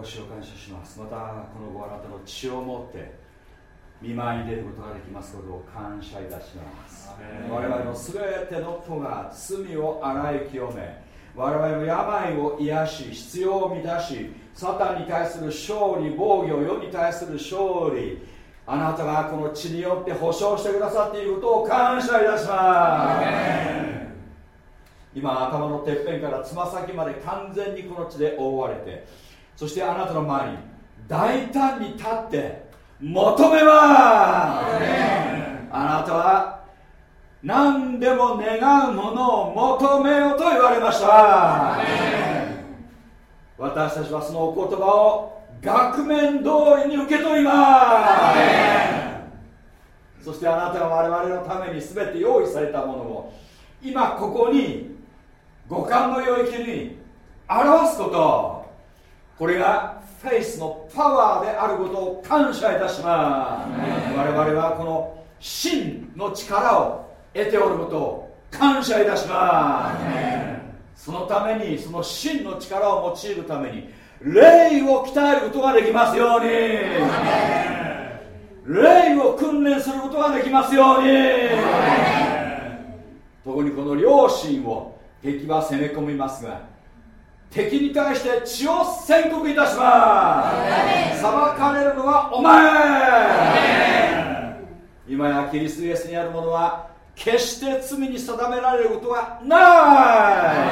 主を感謝します。またこのごあなたの血を持って見舞いに出ることができますことを感謝いたします。我々の全ての子が罪を洗い清め我々の病を癒し必要を満たしサタンに対する勝利防御世に対する勝利あなたがこの血によって保証してくださっていることを感謝いたします。今頭のてっぺんからつま先まで完全にこの血で覆われてそしてあなたの前に大胆に立って求めます。あなたは何でも願うものを求めよと言われました。私たちはそのお言葉を額面通りに受け取ります。そしてあなたが我々のために全て用意されたものを今ここに五感の領域に表すこと。これがフェイスのパワーであることを感謝いたします。我々はこの真の力を得ておることを感謝いたします。そのためにその真の力を用いるために霊を鍛えることができますように。霊を訓練することができますように。特にこの両親を敵は攻め込みますが敵に対して血を宣告いたします。裁かれるのはお前。今やキリストイエスにあるものは決して罪に定められることはな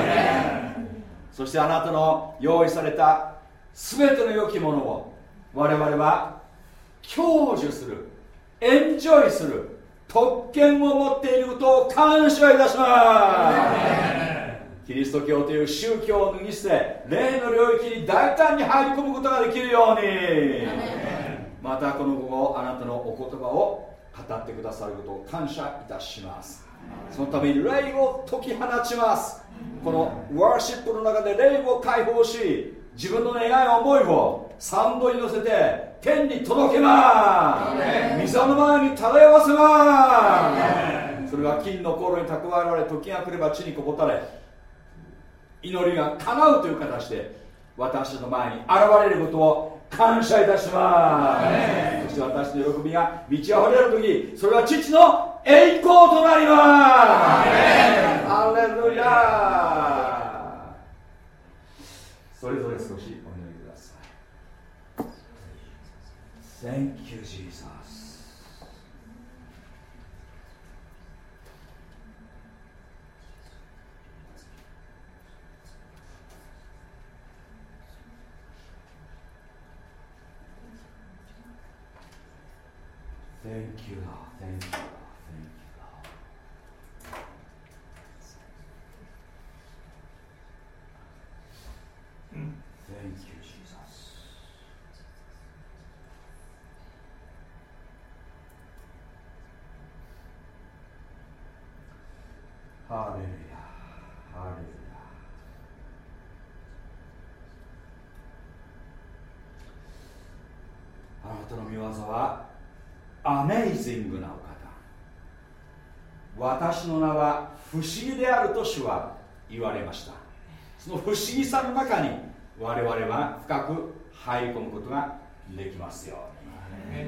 い。そしてあなたの用意された全ての良きものを我々は享受するエンジョイする特権を持っていることを感謝いたします。キリスト教という宗教を脱ぎ捨て霊の領域に大胆に入り込むことができるように。またこの午後あなたのお言葉を語ってくださることを感謝いたします。そのために霊を解き放ちます。このワーシップの中で霊を解放し自分の願い思いをサンドに乗せて天に届けます。御座の前に漂わせます。それが金の航路に蓄えられ時が来れば地にこぼたれ祈りが叶うという形で私の前に現れることを感謝いたします。そして私の喜びが満ち溢れる時それは父の栄光となります。アレルヤそれぞれ少しお祈りください。Thank you Jesus Thank you, Lord. Thank you, Lord. Thank you, Lord. Thank you, Jesus. ハレルヤ、ハレルヤ。あなたの見業はアメイジングなお方私の名は不思議であると主は言われましたその不思議さの中に我々は深く入り込むことができますように。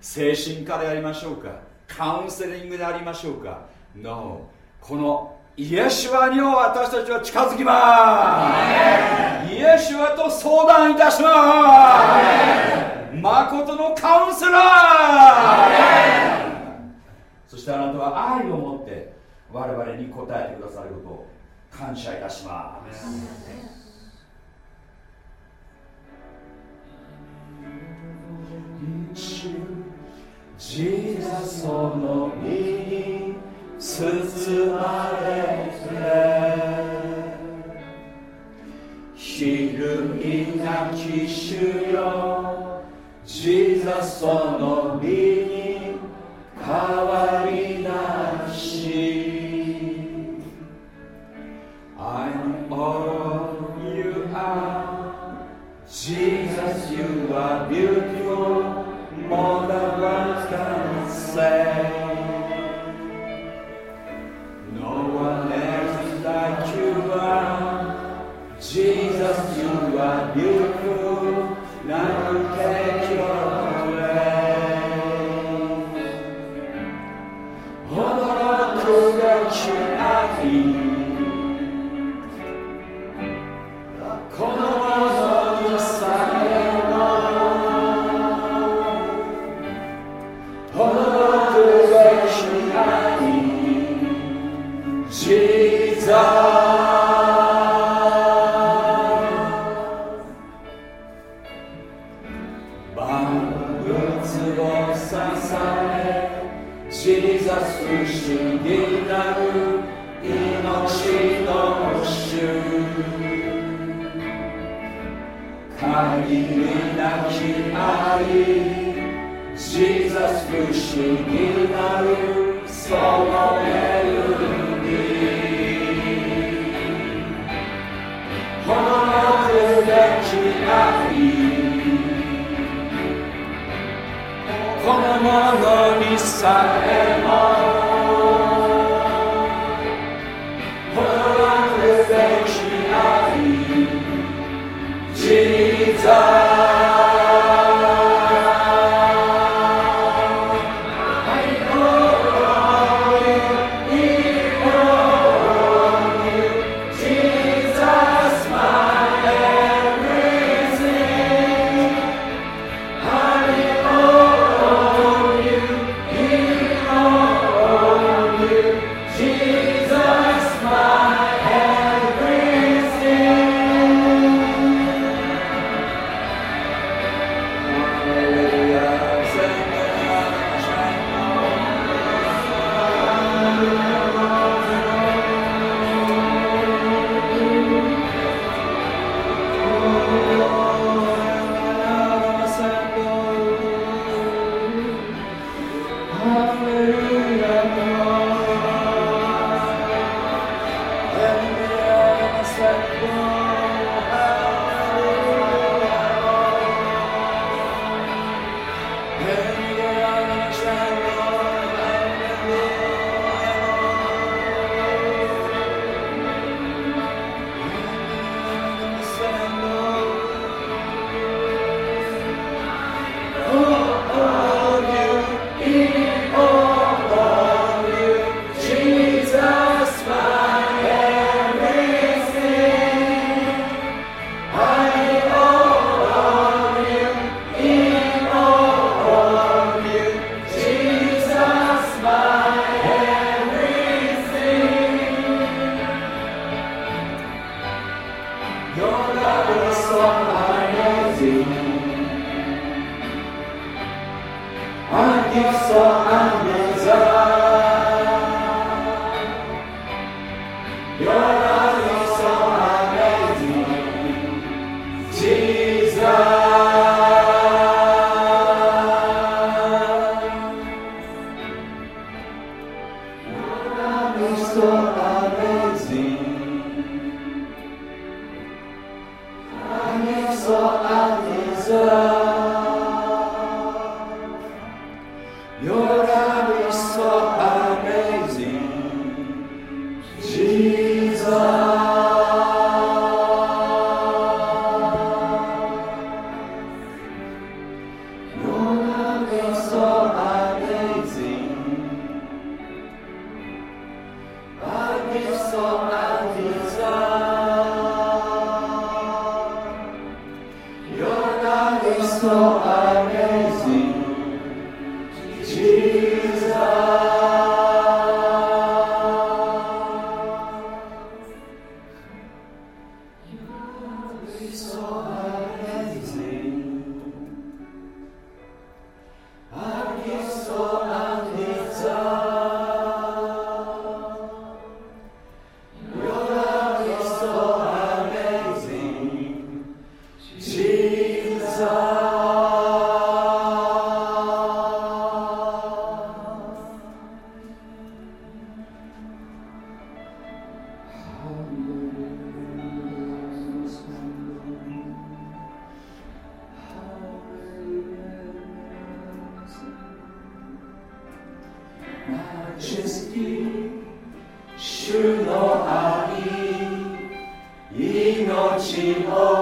精神科でありましょうか？カウンセリングでありましょうか？No このイエシュアにを私たちは近づきます。イエシュアと相談いたします。誠のカウンセラー。そしてあなたは愛を持って我々に応えてくださることを感謝いたします。ジーザその身に包まれて昼みなき主よジーザその身に変わり are beautiful も Lord.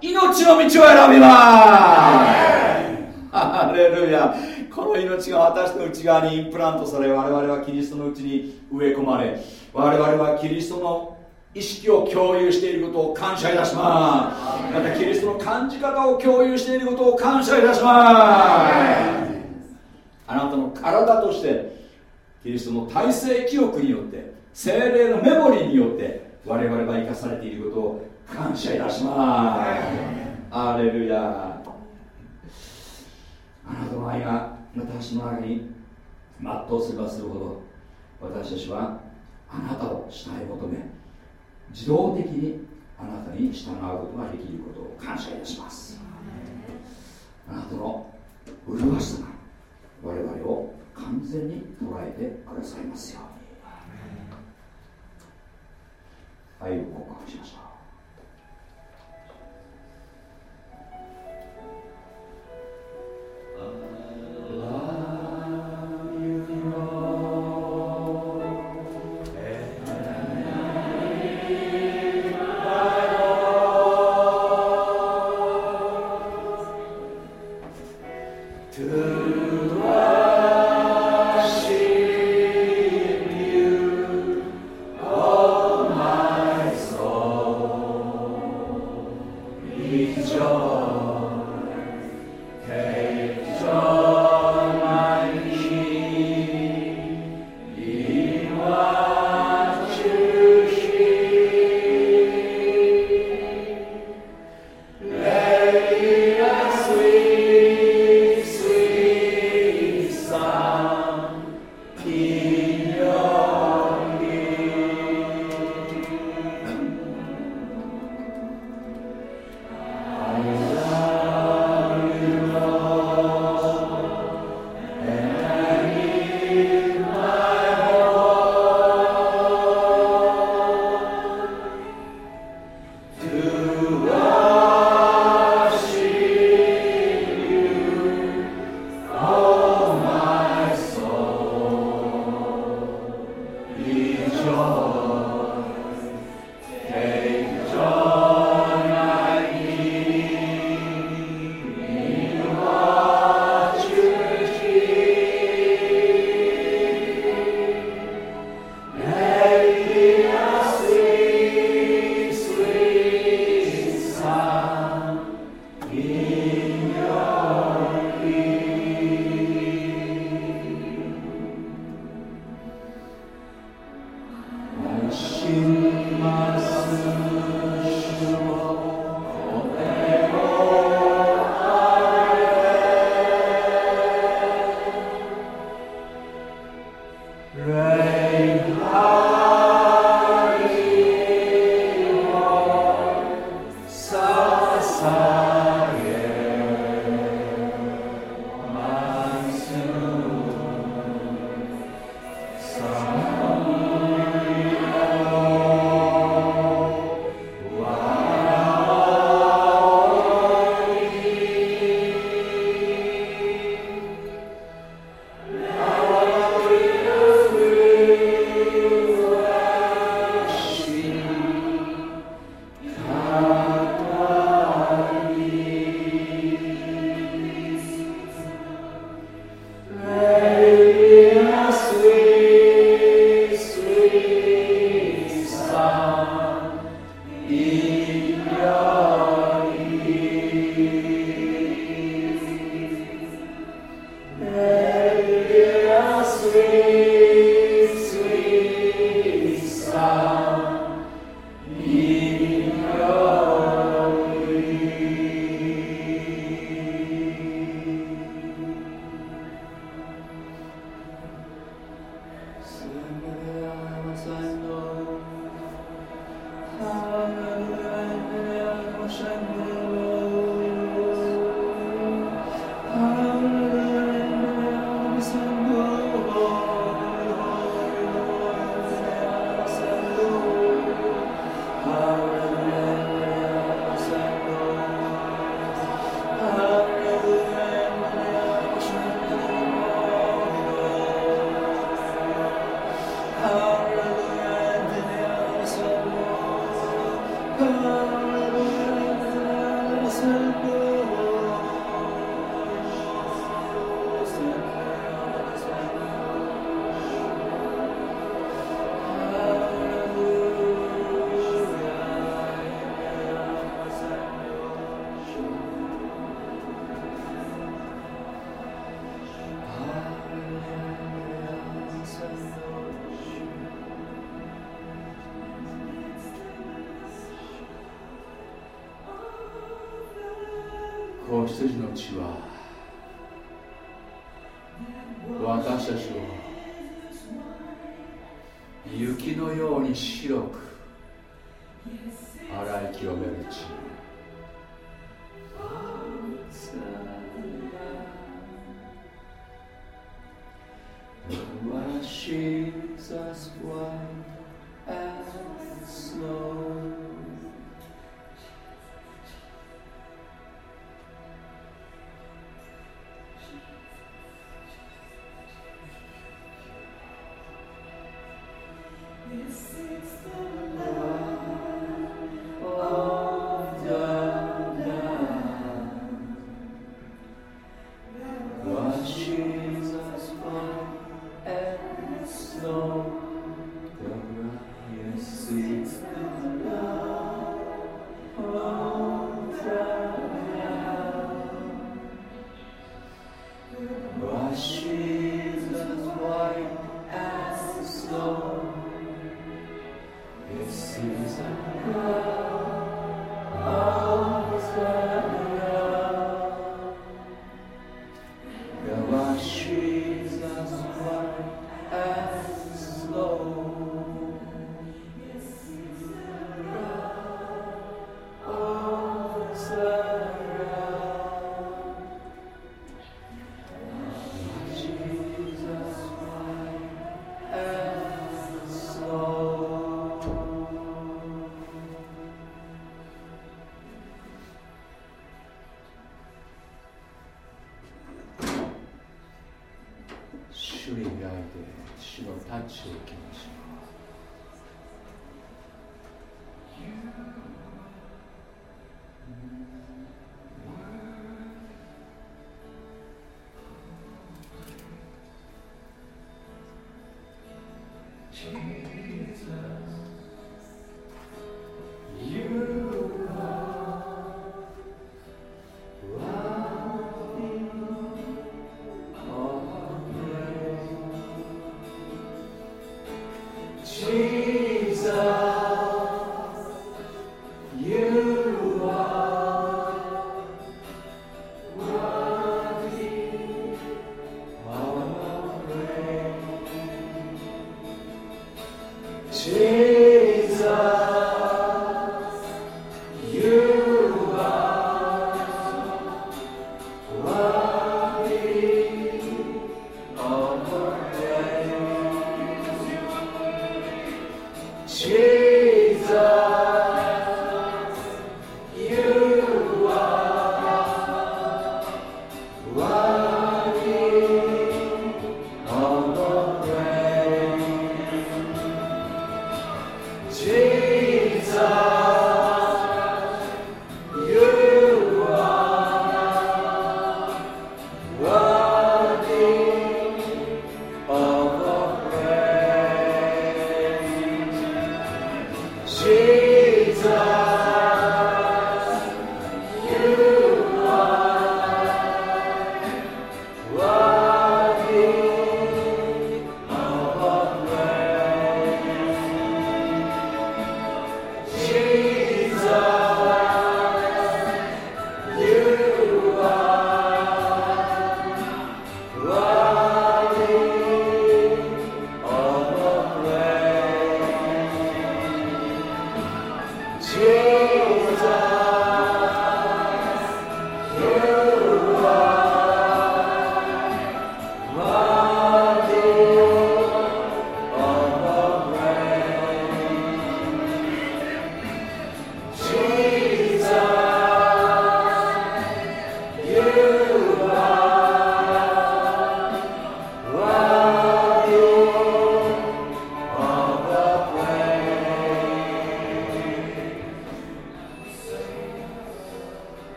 命の道を選びます。ハレルヤ。この命が私の内側にインプラントされ我々はキリストのうちに植え込まれ我々はキリストの意識を共有していることを感謝いたします。またキリストの感じ方を共有していることを感謝いたします。あなたの体としてキリストの体制記憶によって精霊のメモリーによって我々は生かされていることを感謝いたしますレルヤあなたの愛が私の中に全うすればするほど私たちはあなたを慕い求め自動的にあなたに従うことができることを感謝いたしますあなたの麗しさが我々を完全に捉えてくださいますように愛を告白しました啊。Oh. 主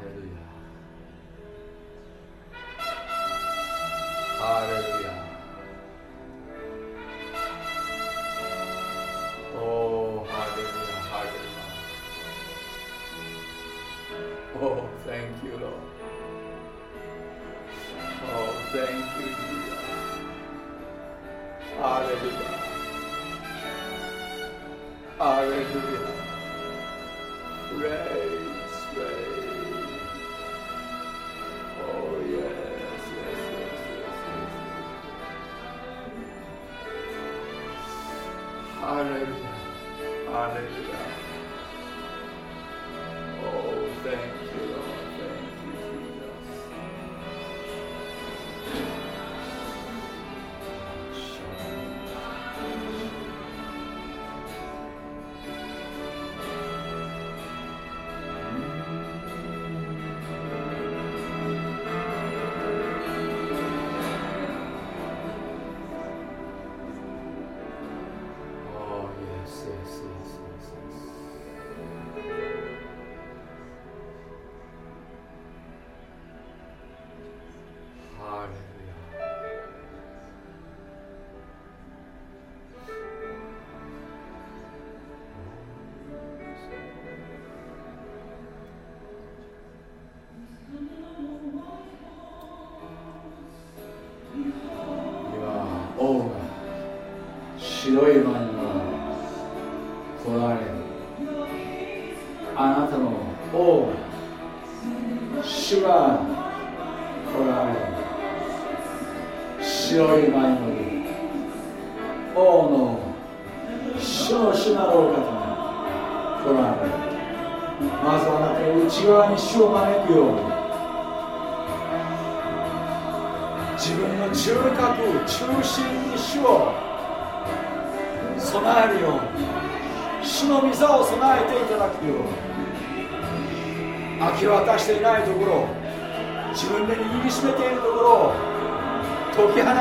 白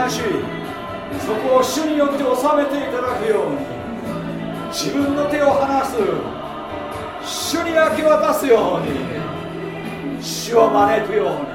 しそこを主によって収めていただくように。自分の手を離す。主に明け渡すように。主を招くように。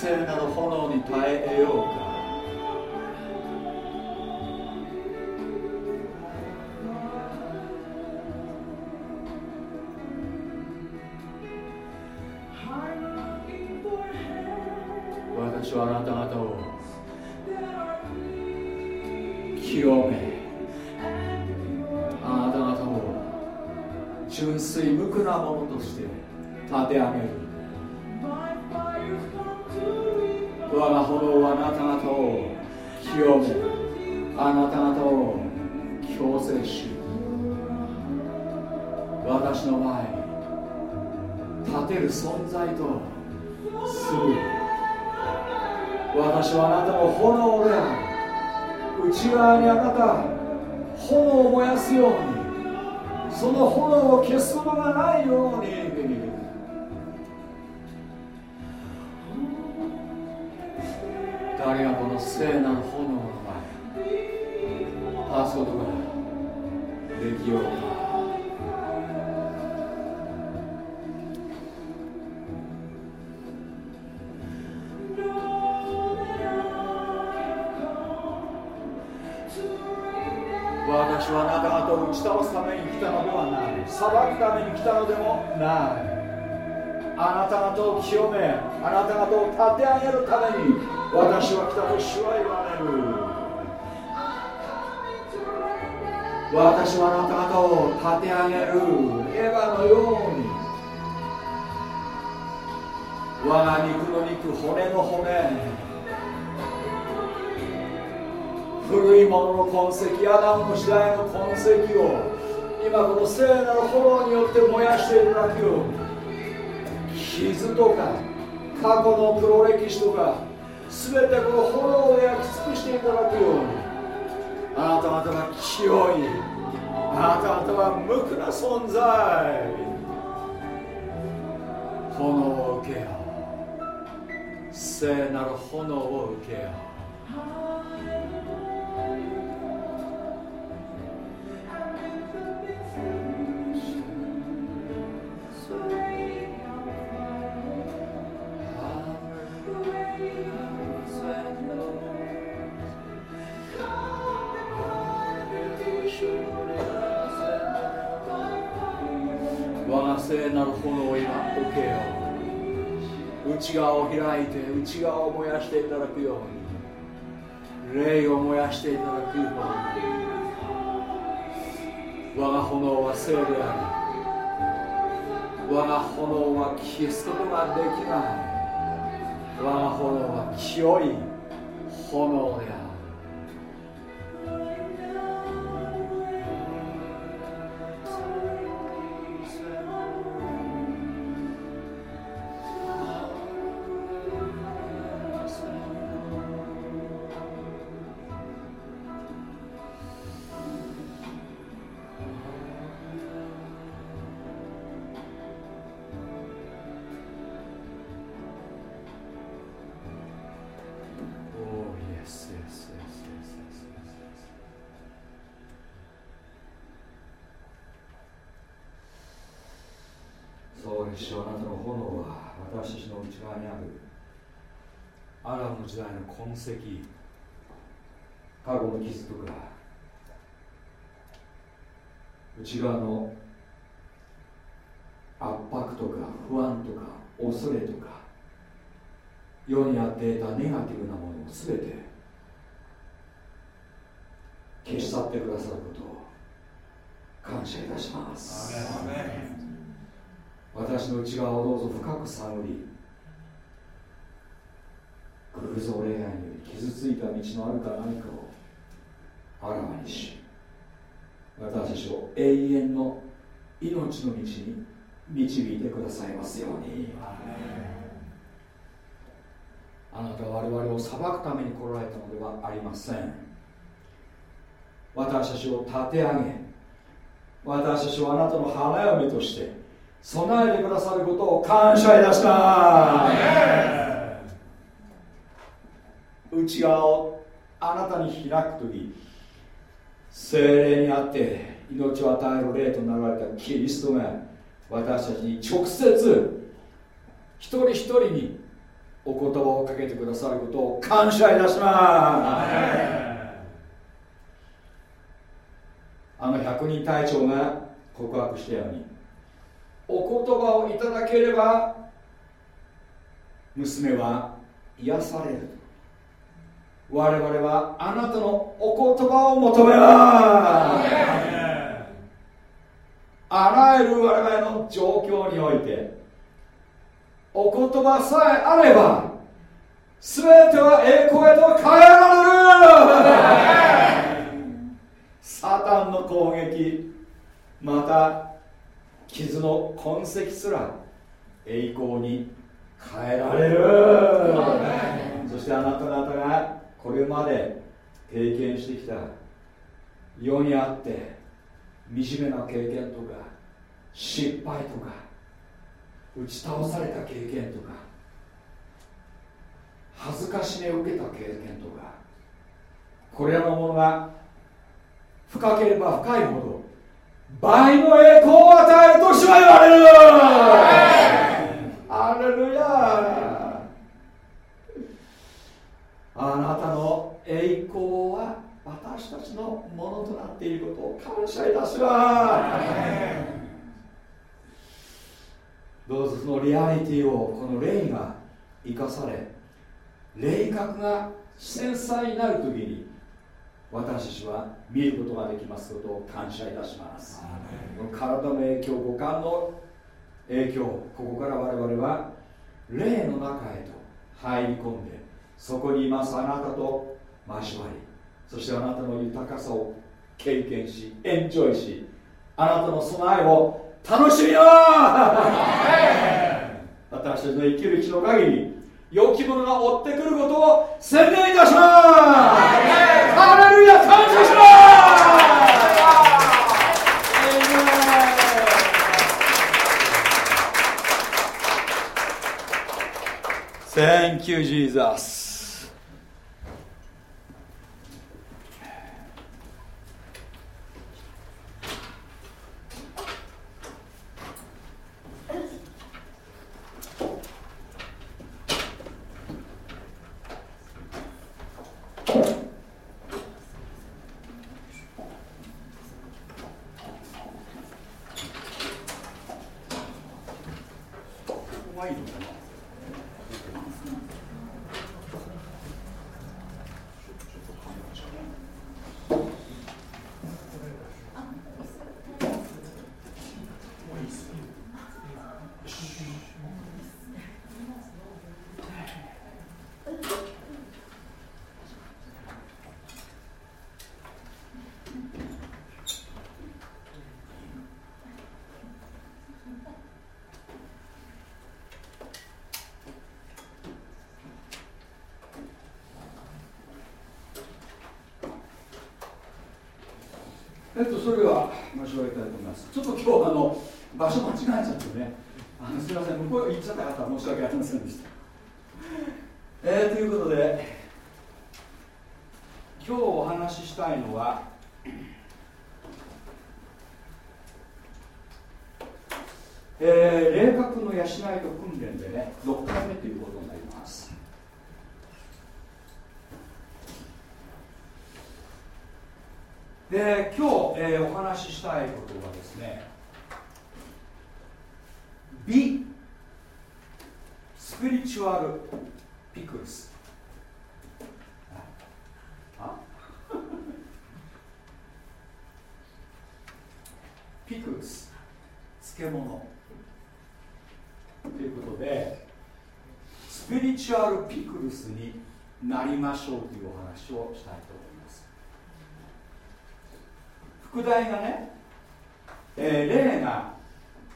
聖なる炎に耐えようか。私はあなた方を清めあなた方を純粋無垢なものとして立て上げる。側にあなた炎を燃やすようにその炎を消すものがないように。誰がこの聖なる炎ために来たのでもないあなた方を清めあなた方を立て上げるために私は来たと主は言われる私はあなた方を立て上げるエヴァのように我が肉の肉骨の骨古いものの痕跡アダムの時代の痕跡を今この聖なる炎によって燃やしているだけを傷とか過去の黒歴史とか全てこの炎を焼き尽くしていただくようにあなた方は清いあなた方は無垢な存在。炎を受けよ聖なる炎を受けよの炎を今受けよう内側を開いて内側を燃やしていただくように霊を燃やしていただくように我が炎は聖であり我が炎は消すことができない我が炎は清い炎で内側の圧迫とか不安とか恐れとか世にあって得たネガティブなものを全て消し去ってくださることを感謝いたします。私の内側をどうぞ深く探り偶像恋愛により傷ついた道のあるか何かを命の道に導いてくださいますように。あなたは我々を裁くために来られたのではありません。私たちを立て上げ私たちをあなたの花嫁として備えてくださることを感謝いたします。内側をあなたに開く時精霊にあって命を与える霊となられたキリストが私たちに直接一人一人にお言葉をかけてくださることを感謝いたします。あの百人隊長が告白したようにお言葉をいただければ娘は癒される。我々はあなたのお言葉を求めます。あらゆる我々の状況においてお言葉さえあれば全ては栄光へと変えられる。サタンの攻撃また傷の痕跡すら栄光に変えられる。そしてあなた方がこれまで経験してきた世にあって惨めな経験とか失敗とか打ち倒された経験とか恥ずかしめを受けた経験とかこれらのものが深ければ深いほど倍の栄光を与えるとしは言われるアレルヤあなたの栄光は私たちのものとなっていることを感謝いたします。どうぞそのリアリティをこの霊が生かされ霊格が繊細になる時に私たちは見ることができますことを感謝いたします。体の影響五感の影響ここから我々は霊の中へと入り込んでそこにいますあなたと交わりそしてあなたの豊かさを経験しエンジョイしあなたの備えを楽しみよ! 私たちの生きる日の限り良きものが追ってくることを宣言いたします!ハレルヤ感謝します! Thank you, Jesus. えっと、それでは申し上げたいと思います。ちょっと今日あの場所間違えちゃってね、あのすみません、向こう行っちゃった方申し訳ありませんでした。えー、ということで、今日お話ししたいのは、えー、霊覚の養いと訓練でね、6回目ということになります。で今日、えー、お話ししたいことはですね美スピリチュアルピクルスピクルス漬物。ということでスピリチュアルピクルスになりましょうというお話をしたいと思います。副題がね、えー、霊が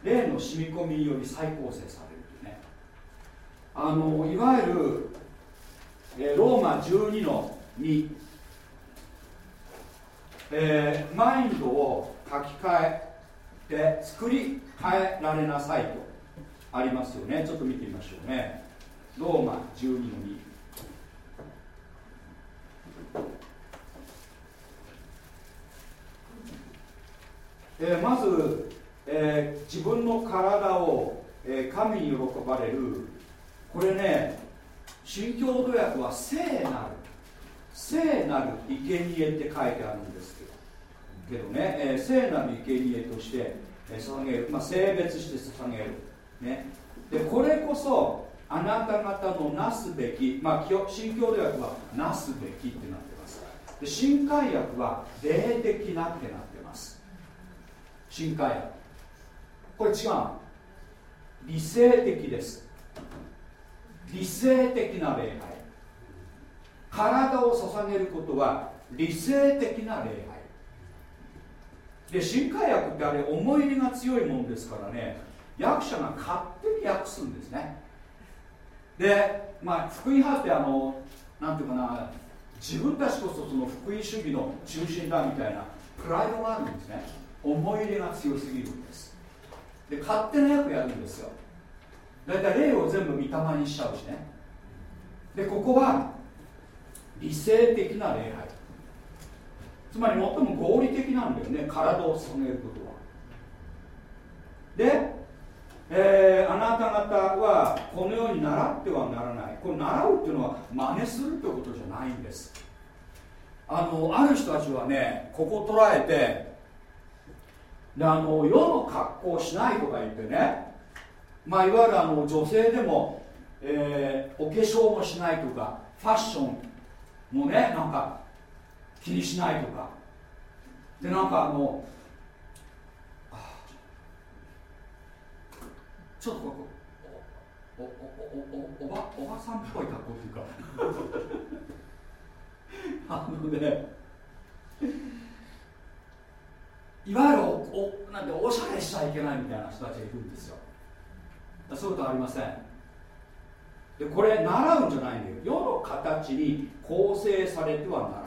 霊の染み込みにより再構成されるというね。あのいわゆる、えー、ローマ12の2、えー、マインドを書き換えて作り変えられなさいとありますよね。ちょっと見てみましょうね。ローマ12の2えー、まず、えー、自分の体を、えー、神に喜ばれる。これね新共同訳は聖なる。聖なる生贄って書いてあるんですけど。けどね、え聖なる生贄として、え捧げる、まあ、性別して捧げる、ね、でこれこそあなた方のなすべき、まあ、新共同訳はなすべきってなってます。で新海訳は霊的なってなって新海。訳これ違う。理性的です。理性的な礼拝。体を捧げることは理性的な礼拝。で新海訳ってあれ思い入れが強いもんですからね。役者が勝手に訳すんですね。でまあ福音派ってあのなんていうかな自分たちこそその福音主義の中心だみたいなプライドがあるんですね。思い入れが強すぎるんです。で勝手な役やるんですよ。だいたい霊を全部御霊にしちゃうしね。でここは理性的な礼拝。つまり最も合理的なんだよね。体を捧げることは。でえー、あなた方はこのように習ってはならない。これ習うっていうのは真似するってことじゃないんです。あのある人たちはねここ捉えてであの世の格好をしないとか言ってね。まあいわゆるあの女性でも、えー、お化粧もしないとかファッションもねなんか気にしないとか。でなんかあのちょっとこおおおおおばおばさんっぽい格好っていうか。あのねいわゆるおなんておしゃれしちゃいけないみたいな人たちがいるんですよ。そういうことありません。でこれ習うんじゃないんだよ。世の形に構成されてはならない。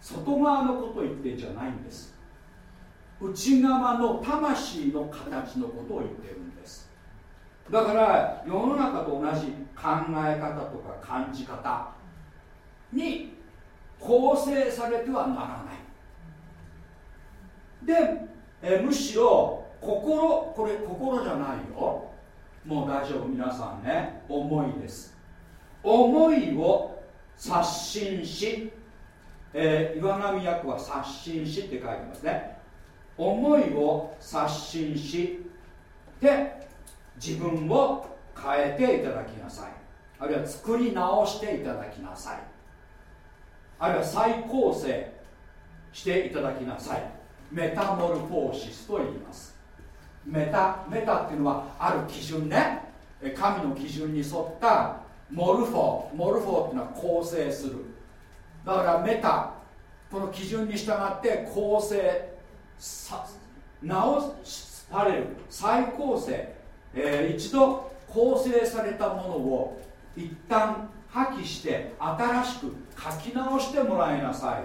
外側のことを言ってんじゃないんです。内側の魂の形のことを言ってるんです。だから世の中と同じ考え方とか感じ方に構成されてはならない。でえむしろ心これ心じゃないよ。もう大丈夫皆さんね。思いです。思いを刷新し、えー、岩波役は刷新しって書いてますね。思いを刷新して自分を変えていただきなさい。あるいは作り直していただきなさい。あるいは再構成していただきなさい。メタモルフォーシスと言います。メタメタっていうのはある基準ね。神の基準に沿ったモルフォモルフォっていうのは構成する。だからメタこの基準に従って構成直される。再構成、えー、一度構成されたものを一旦破棄して新しく書き直してもらいなさ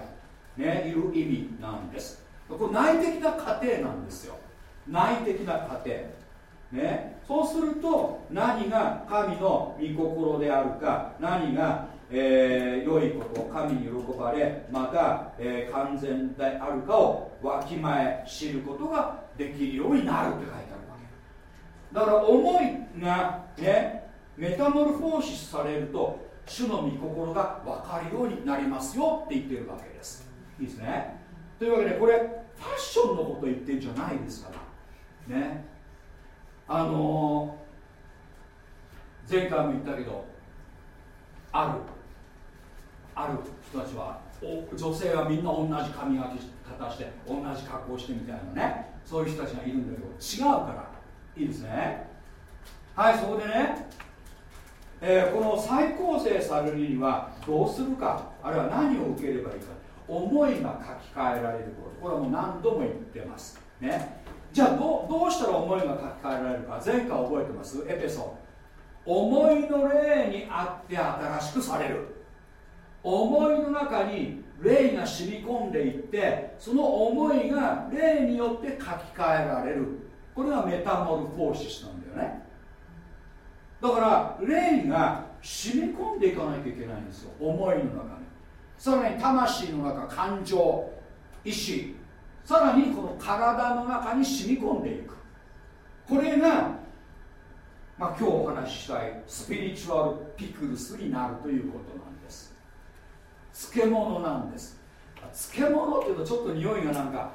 い、ね、いう意味なんです。これ内的な過程なんですよ。内的な過程。ね、そうすると何が神の御心であるか何がえー、良いこと神に喜ばれまた、えー、完全であるかをわきまえ知ることができるようになるって書いてあるわけ。だから思いがねメタモルフォーシスされると主の御心が分かるようになりますよって言ってるわけです。いいですね。というわけでこれファッションのこと言ってんじゃないですから。ね。あのー、前回も言ったけどある。ある人たちは女性はみんな同じ髪型して同じ格好してみたいなね。そういう人たちがいるんだけど違うから。いいですね。はいそこでね、えー、この再構成されるにはどうするか。あるいは何を受ければいいか。思いが書き換えられること。これはもう何度も言ってます。ね。じゃあどどうしたら思いが書き換えられるか前回覚えてます？エペソ。思いの霊にあって新しくされる。思いの中に霊が染み込んでいってその思いが霊によって書き換えられる。これがメタモルフォーシスなんだよね。だから霊が染み込んでいかないといけないんですよ。思いの中に。さらに魂の中感情意志。さらにこの体の中に染み込んでいく。これが、まあ、今日お話ししたいスピリチュアルピクルスになるということなんです。漬物なんです。漬物っていうとちょっと匂いがなんか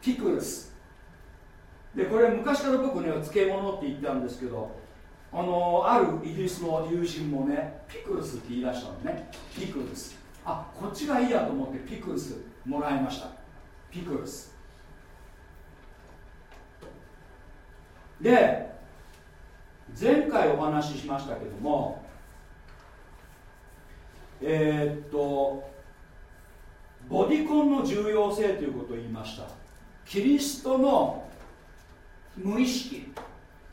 ピクルス。でこれ昔から僕ね漬物って言ったんですけどあのあるイギリスの友人もねピクルスって言い出したのね。ピクルス。あこっちがいいやと思ってピクルスもらいました。ピクルス。で前回お話ししましたけどもえー、っとボディコンの重要性ということを言いました。キリストの無意識、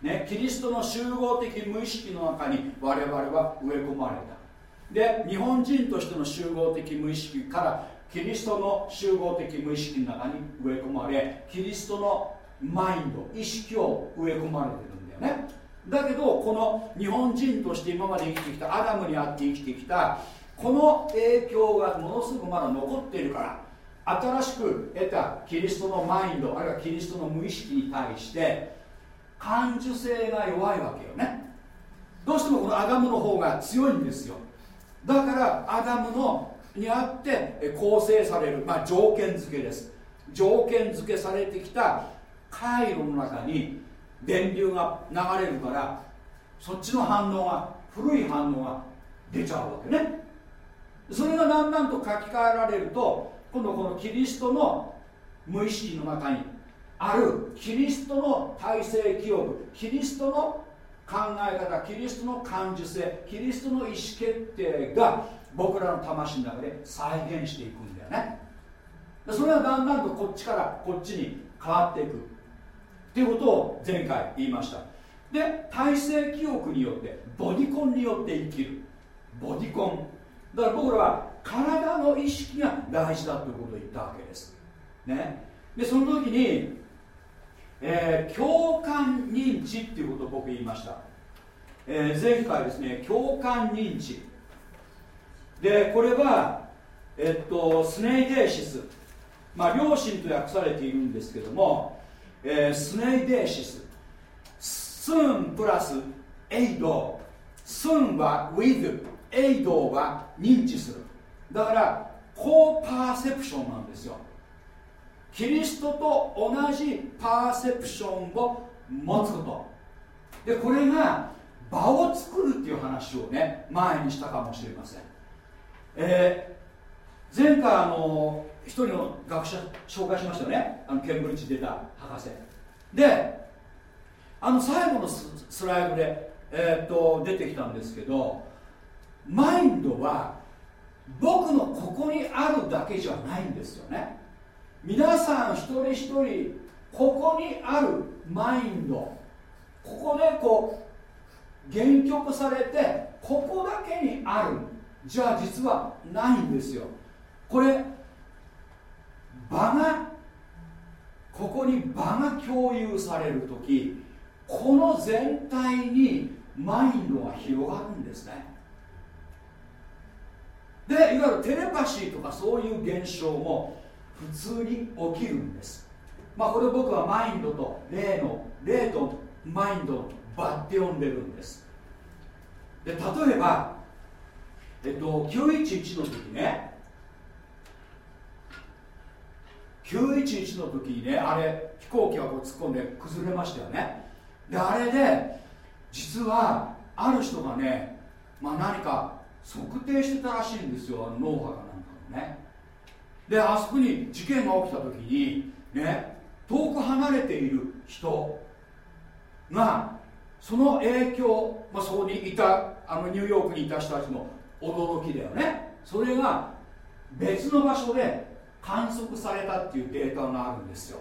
ね、キリストの集合的無意識の中に我々は植え込まれた。で日本人としての集合的無意識からキリストの集合的無意識の中に植え込まれキリストのマインド意識を植え込まれてるんだよね。だけどこの日本人として今まで生きてきたアダムにあって生きてきたこの影響がものすごくまだ残っているから新しく得たキリストのマインドあるいはキリストの無意識に対して感受性が弱いわけよね。どうしてもこのアダムの方が強いんですよ。だからアダムのにあって構成される、まあ、条件付けです。条件付けされてきた回路の中に電流が流れるからそっちの反応が古い反応が出ちゃうわけね。それがだんだんと書き換えられると今度このキリストの無意識の中にあるキリストの体制記憶キリストの考え方キリストの感受性キリストの意思決定が僕らの魂の中で再現していくんだよね。それはだんだんとこっちからこっちに変わっていく。っていうことを前回言いました。で体制記憶によってボディコンによって生きる。ボディコン。だから僕らは体の意識が大事だということを言ったわけです。ね。でその時にえー、共感認知っていうことを僕言いました、えー、前回ですね共感認知。でこれはえっとスネイデーシス。まあ両親と訳されているんですけども、えー、スネイデーシス。スンプラスエイド。スンは with エイドは認知する。だからコーパーセプションなんですよ。キリストと同じパーセプションを持つこと。でこれが場を作るっていう話をね前にしたかもしれません、えー、前回あの一人の学者紹介しましたよね。あのケンブリッジ出た博士。であの最後のスライドで、えー、っと出てきたんですけどマインドは僕のここにあるだけじゃないんですよね。皆さん一人一人ここにあるマインド。ここでこう限局されてここだけにある。じゃあ実はないんですよ。これ場がここに場が共有される時この全体にマインドが広がるんですね。でいわゆるテレパシーとかそういう現象も普通に起きるんです。まあこれ僕はマインドと霊の霊とマインドの場って呼んでるんです。で例えばえっと911の時ね911の時にねあれ飛行機がこう突っ込んで崩れましたよね。であれで実はある人がね、まあ、何か測定してたらしいんですよ脳波かなんかのね。であそこに事件が起きた時にね遠く離れている人がその影響、まあ、そこにいたあのニューヨークにいた人たちも驚きだよね。それが別の場所で観測されたっていうデータがあるんですよ。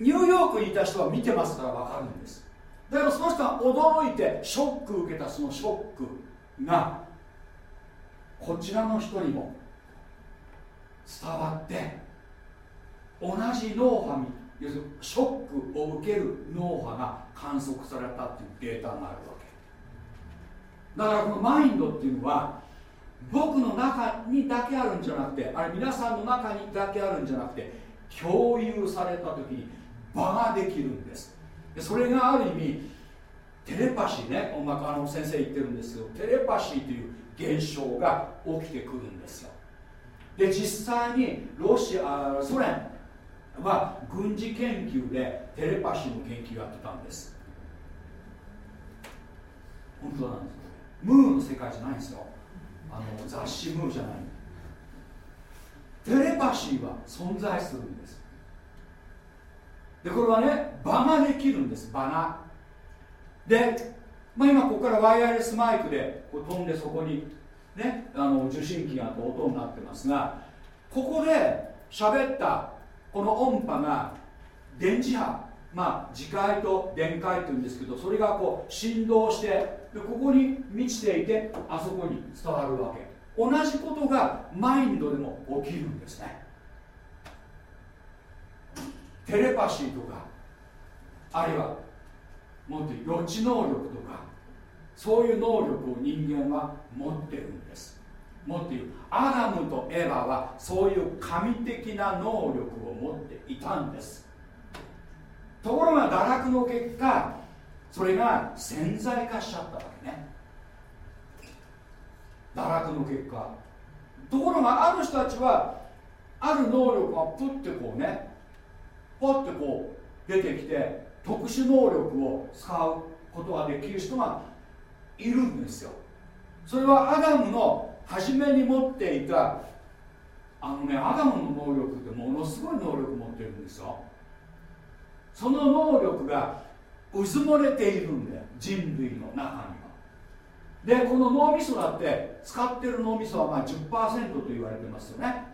ニューヨークにいた人は見てますから分かるんです。だけどその人は驚いてショック受けたそのショックがこちらの人にも伝わって同じ脳波要するにショックを受ける脳波が観測されたっていうデータがあるわけ。だからこのマインドっていうのは僕の中にだけあるんじゃなくてあれ皆さんの中にだけあるんじゃなくて共有された時に場ができるんです。それがある意味テレパシーね音楽あの先生言ってるんですけどテレパシーという現象が起きてくるんですよ。で実際にロシアソ連は軍事研究でテレパシーの研究をやってたんです。本当なんですムーの世界じゃないんですよ。あの雑誌ムーじゃない。テレパシーは存在するんです。でこれはね場ができるんです。場が。で、まあ、今ここからワイヤレスマイクでこう飛んでそこにねあの受信機が音になってますがここで喋ったこの音波が電磁波まあ磁界と電界っていうんですけどそれがこう振動してでここに満ちていてあそこに伝わるわけ。同じことがマインドでも起きるんですね。テレパシーとかあるいはもっと予知能力とかそういう能力を人間は持ってるんです。持っているアダムとエヴァはそういう神的な能力を持っていたんです。ところが堕落の結果それが潜在化しちゃったわけね。堕落の結果。ところがある人たちはある能力がプッてこうねポッてこう出てきて特殊能力を使うことができる人がいるんですよ。それはアダムの初めに持っていたあのねアダムの能力ってものすごい能力持ってるんですよ。その能力がうずもれているんだよ人類の中には。でこの脳みそだって使ってる脳みそはまあ10%と言われてますよね。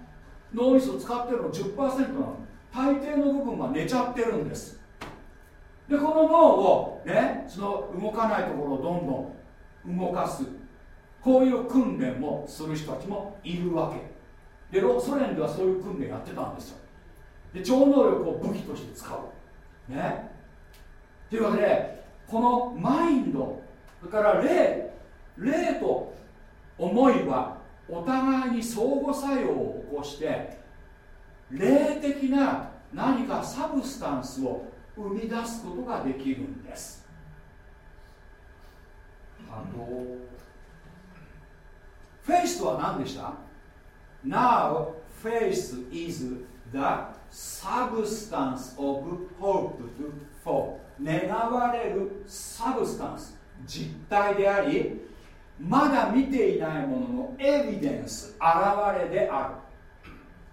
脳みそ使ってるの10%なの。大抵の部分は寝ちゃってるんです。でこの脳をねその動かないところをどんどん動かす。こういう訓練をする人たちもいるわけ。でソ連ではそういう訓練やってたんですよ。で超能力を武器として使う。ね。というわけでこのマインドそれから霊霊と思いはお互いに相互作用を起こして霊的な何かサブスタンスを生み出すことができるんです。あのフェイスとは何でした ?Now faith is the substance of hoped for. 願われる substance 実体でありまだ見ていないもののエビデンス現れである。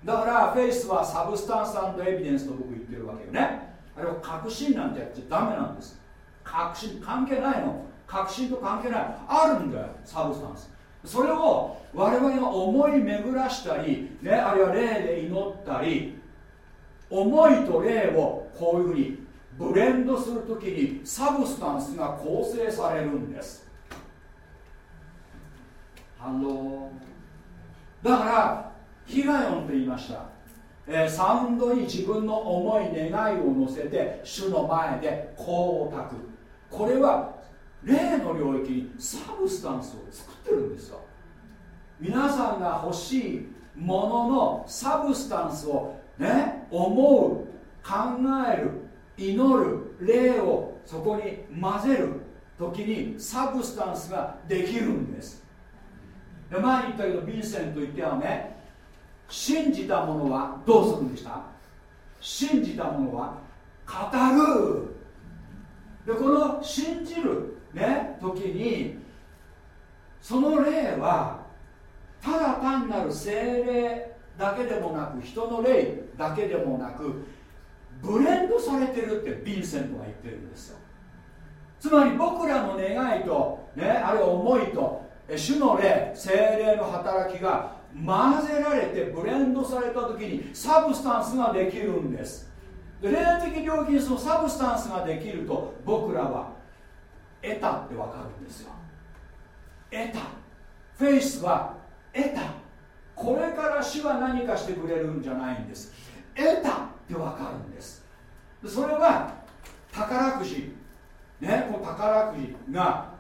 だから faith は substance エビデンスと僕言ってるわけよね。あれは確信なんてやっちゃダメなんです。確信関係ないの。確信と関係ない。あるんだよ。 substance。それを我々が思い巡らしたり、ね、あるいは霊で祈ったり思いと霊をこういうふうにブレンドするときに substance が構成されるんです。ハローだからヒガヨンと言いました、えー、サウンドに自分の思い願いを乗せて主の前でこうたくこれは霊の領域に substance を作ってるんですよ。皆さんが欲しいものの substance をね思う考える祈る霊をそこに混ぜる時に substance ができるんです。で前に言ったけどヴィンセント言ってはね信じた者はどうするんでした。信じた者は語る。でこの信じるね時にその霊はただ単なる聖霊だけでもなく人の霊だけでもなくブレンドされてるってヴィンセントが言ってるんですよ。つまり僕らの願いと、ね、あるいは思いと主の霊聖霊の働きが混ぜられてブレンドされた時に substance ができるんです。で霊的領域にその substance ができると僕らは得たって分かるんですよ。得た。フェイスは得た。これから主は何かしてくれるんじゃないんです。得たって分かるんです。それは宝くじ。ねこの宝くじが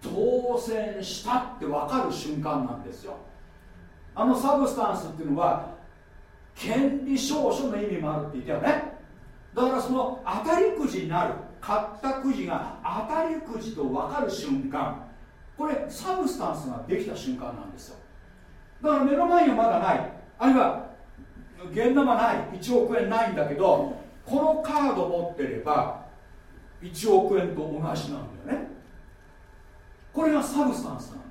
当選したって分かる瞬間なんですよ。あのサブスタンスっていうのは権利証書の意味もあるって言ったよね。だからその当たりくじになる買ったくじが当たりくじと分かる瞬間。これ substance ができた瞬間なんですよ。だから目の前にはまだない。あるいは現ナマない。1億円ないんだけどこのカード持ってれば1億円と同じなんだよね。これが substance なん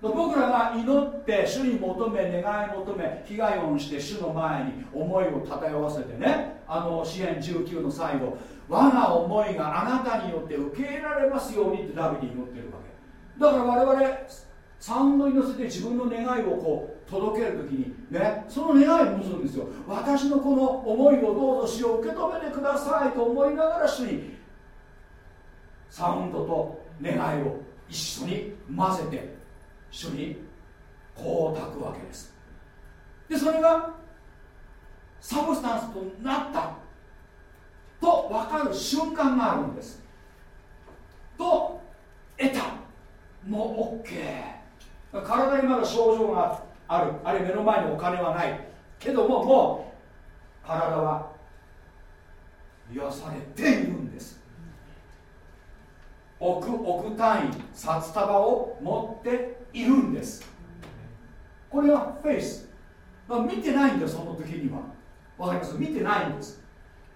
僕らが祈って主に求め願い求めヒガヨンして主の前に思いを漂わせてねあの詩篇19の最後我が思いがあなたによって受け入れられますようにってダビデ祈ってるわけ。だから我々サウンドに乗せて自分の願いをこう届ける時にねその願いをするんですよ。私のこの思いをどうぞしよう受け止めてくださいと思いながら主にサウンドと願いを一緒に混ぜて主にこう炊くわけです。でそれがサブスタンスとなったと分かる瞬間があるんです。と得たもう OK 体にまだ症状がある。あるいは目の前にお金はない。けどももう体は癒されているんです。億億単位札束を持っているんです。これはフェイス。見てないんだよその時には。わかります？見てないんです。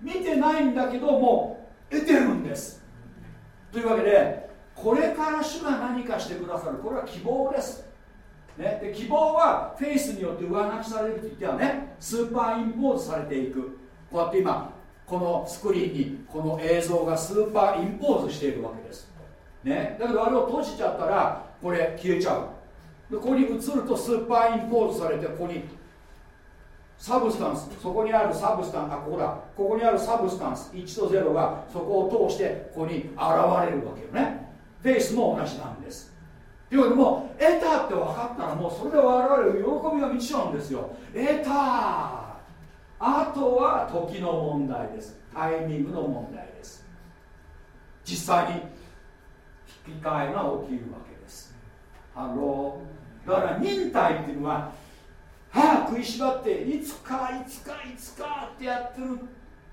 見てないんだけども得てるんです。というわけでこれから主が何かしてくださる。これは希望です、ね、で希望はフェイスによって上書きされると言ってはねスーパーインポーズされていく。こうやって今このスクリーンにこの映像がスーパーインポーズしているわけです。ね、だけどあれを閉じちゃったらこれ消えちゃう。でここに映るとスーパーインポーズされてここに substance。そこにある substance あここだ。ここにある substance 1と0がそこを通してここに現れるわけよね。フェイスも同じなんです。というわけでも得たって分かったらもうそれで我々喜びが満ちちゃうんですよ。得たあとは時の問題です。タイミングの問題です。実際に引き換えが起きるわけ。ハローだから忍耐っていうのは歯を食いしばっていつかいつかいつかってやってる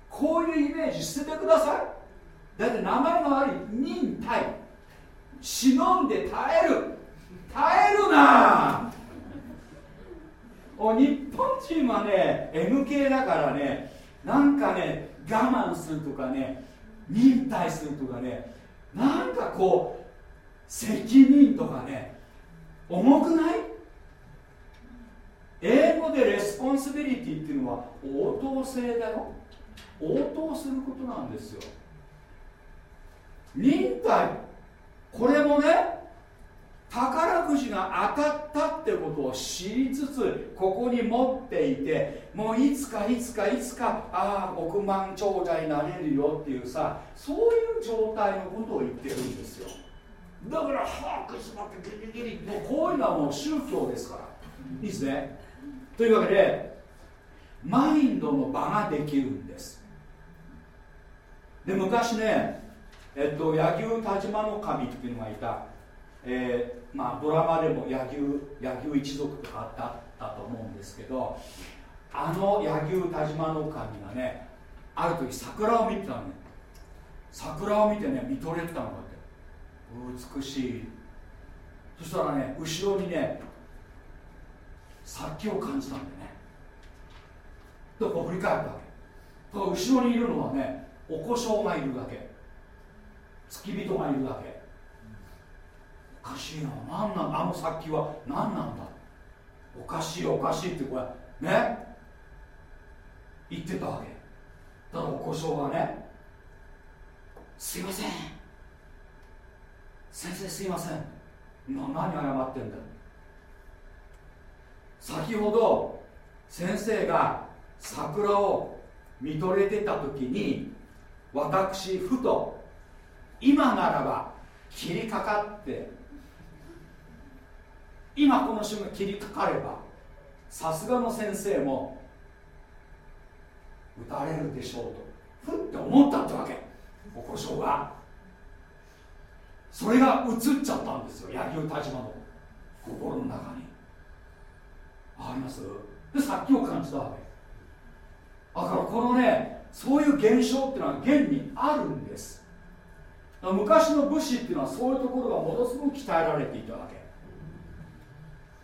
こういうイメージ捨ててください。だって名前が悪い忍耐。忍んで耐える。耐えるな。お日本人はね M 系だからねなんかね我慢するとかね忍耐するとかねなんかこう責任とかね重くない？英語で responsibility っていうのは応答性だよ。応答することなんですよ。忍耐。これもね宝くじが当たったってことを知りつつここに持っていてもういつかいつかいつかああ億万長者になれるよっていうさそういう状態のことを言ってるんですよ。だから把握しまってギリギリもうこういうのはもう宗教ですから。いいですね。というわけでマインドの場ができるんです。で昔ねえっと柳生田島の神っていうのがいた。えー、まあ、ドラマでも柳生柳生一族とかあったと思うんですけどあの柳生田島の神がねある時桜を見てたのね。桜を見てね見とれてたのかって美しい。そしたらね後ろにね殺気を感じたんだよね。でこう振り返ったわけ？だから後ろにいるのはねお故障がいるだけ。付き人がいるだけ。おかしいな何なんだ？あの殺気は何なんだ？おかしいおかしいってこれね言ってたわけ。ただお故障がねすいません。先生すいません。何謝ってんだ？先ほど先生が桜を見とれてた時に私ふと今ならば切りかかって今この瞬間切りかかればさすがの先生も打たれるでしょうとふって思ったってわけ。お故障が。それが映っちゃったんですよ柳生田島の心の中に。あります？でさっきを感じたわけ。だからこのねそういう現象っていうのは現にあるんです。昔の武士っていうのはそういうところがものすごく鍛えられていたわ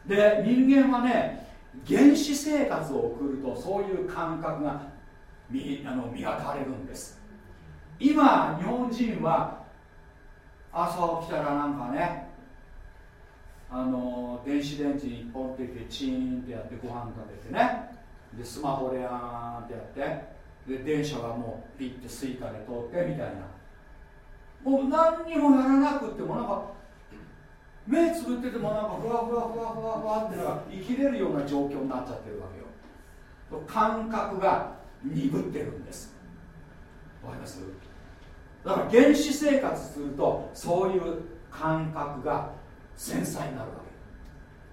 け。で人間はね原始生活を送るとそういう感覚が見あの磨かれるんです。今日本人は朝起きたらなんかねあの電子レンジにポンっていってチーンってやってご飯食べてね。でスマホでやーんってやって。で電車がもうピッて Suica で通ってみたいな。もう何にもやらなくってもなんか目つぶっててもなんかふわふわふわふわふわってのが生きれるような状況になっちゃってるわけよ。感覚が鈍ってるんです。わかります？だから原始生活するとそういう感覚が繊細になるわけ。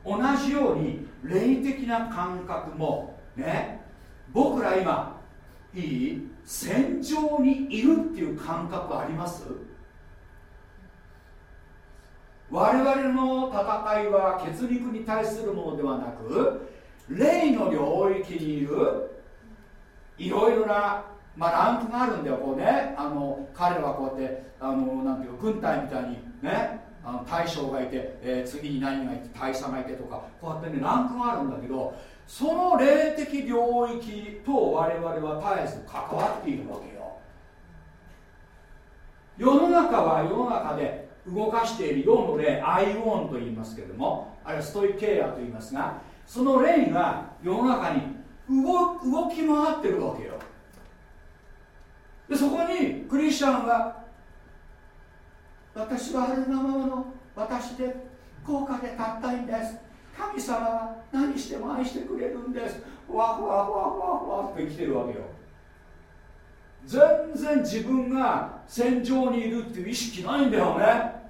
同じように霊的な感覚もね僕ら今いい戦場にいるっていう感覚あります？我々の戦いは血肉に対するものではなく霊の領域にいるいろいろな、まあ、ランクがあるんだよこうね。あの彼はこうやってあのなんていう軍隊みたいにね。あの大将がいて、えー、次に何がいて大佐がいてとかこうやってねランクがあるんだけどその霊的領域と我々は絶えず関わっているわけよ。世の中は世の中で動かしている世の霊アイオンと言いますけれどもあるいはストイケイアと言いますがその霊が世の中に動動き回ってるわけよ。でそこにクリスチャンは私はあるままの私で高価でたったいんです。神様は何しても愛してくれるんです。ふわふわふわふわふわって生きてるわけよ。全然自分が戦場にいるっていう意識ないんだよね。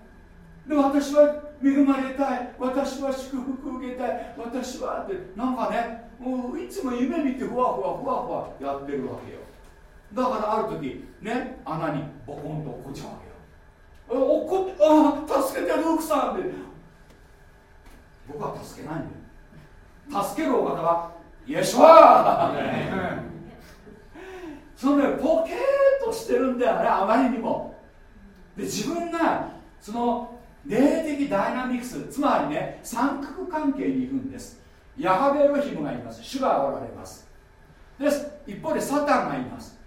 で私は恵まれたい。私は祝福受けたい。私はってなんかねもういつも夢見てふわふわふわふわやってるわけよ。だからある時ね穴にボコンと落っこっちゃうわけよ。落っこってああ助けてルークさんって。僕は助けないんだよ。助けるお方はイエスはそのねポケーとしてるんだよねあまりにも。で自分がその霊的ダイナミクスつまりね三角関係にいるんです。ヤハベロヒムがいます。主がおられます。です。一方でサタンがいます。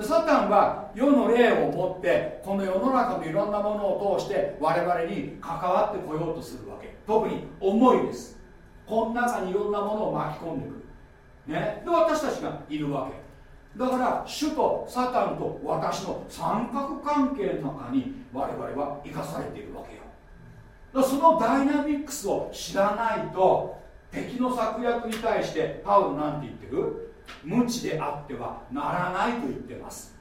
サタンは世の霊を持ってこの世の中のいろんなものを通して我々に関わってこようとするわけ。特に思いです。この中にいろんなものを巻き込んでくる、ね、で私たちがいるわけ。だから主とサタンと私の三角関係の中に我々は生かされているわけよ。だそのダイナミックスを知らないと敵の策略に対してパウロなんて言ってる？無知であってはならないと言ってます。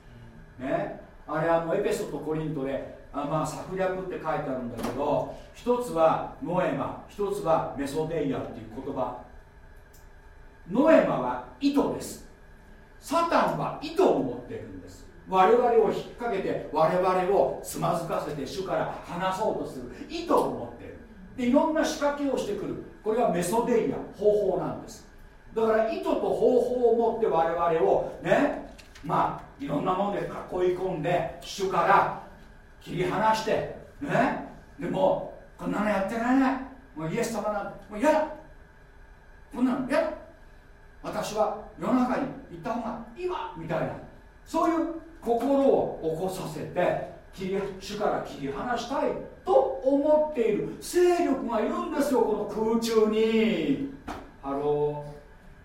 ね。あれあのエペソとコリントであまあ策略って書いてあるんだけど一つはノエマ一つはメソデイアっていう言葉。ノエマは糸です。サタンは糸を持ってるんです。我々を引っ掛けて我々をつまずかせて主から離そうとする糸を持ってる。でいろんな仕掛けをしてくる。これがメソデイア方法なんです。だから糸と方法を持って我々をねまあいろんなもので囲い込んで主から切り離してねでもこんなのやってられない。もうイエス様なんもう嫌だ。こんなの嫌だ。私は世の中に行った方がいいわみたいな。そういう心を起こさせて切り主から切り離したいと思っている勢力がいるんですよこの空中に。 Hello。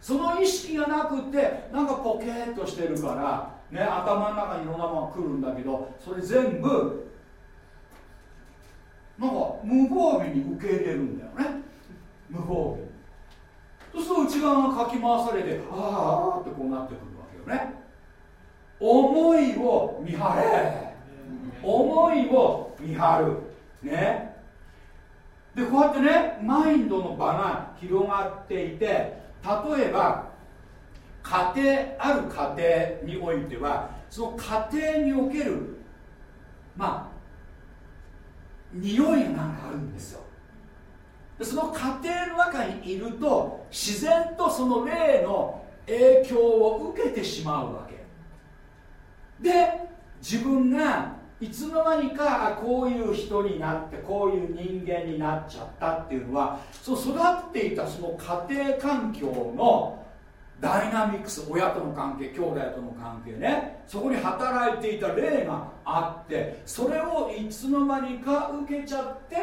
その意識がなくてなんかポケーっとしてるからね、頭の中にいろんなものが来るんだけどそれ全部なんか無防備に受け入れるんだよね。無防備そうすると内側がかき回されてああってこうなってくるわけよね。思いを見張れ。思いを見張る。ね。でこうやってねマインドの場が広がっていて例えば家庭ある家庭においてはその家庭におけるまあ匂いがなんかあるんですよ。でその家庭の中にいると自然とその霊の影響を受けてしまうわけ。で自分がいつの間にかこういう人になってこういう人間になっちゃったっていうのはそう育っていたその家庭環境のダイナミックス親との関係兄弟との関係ね。そこに働いていた霊があってそれをいつの間にか受けちゃって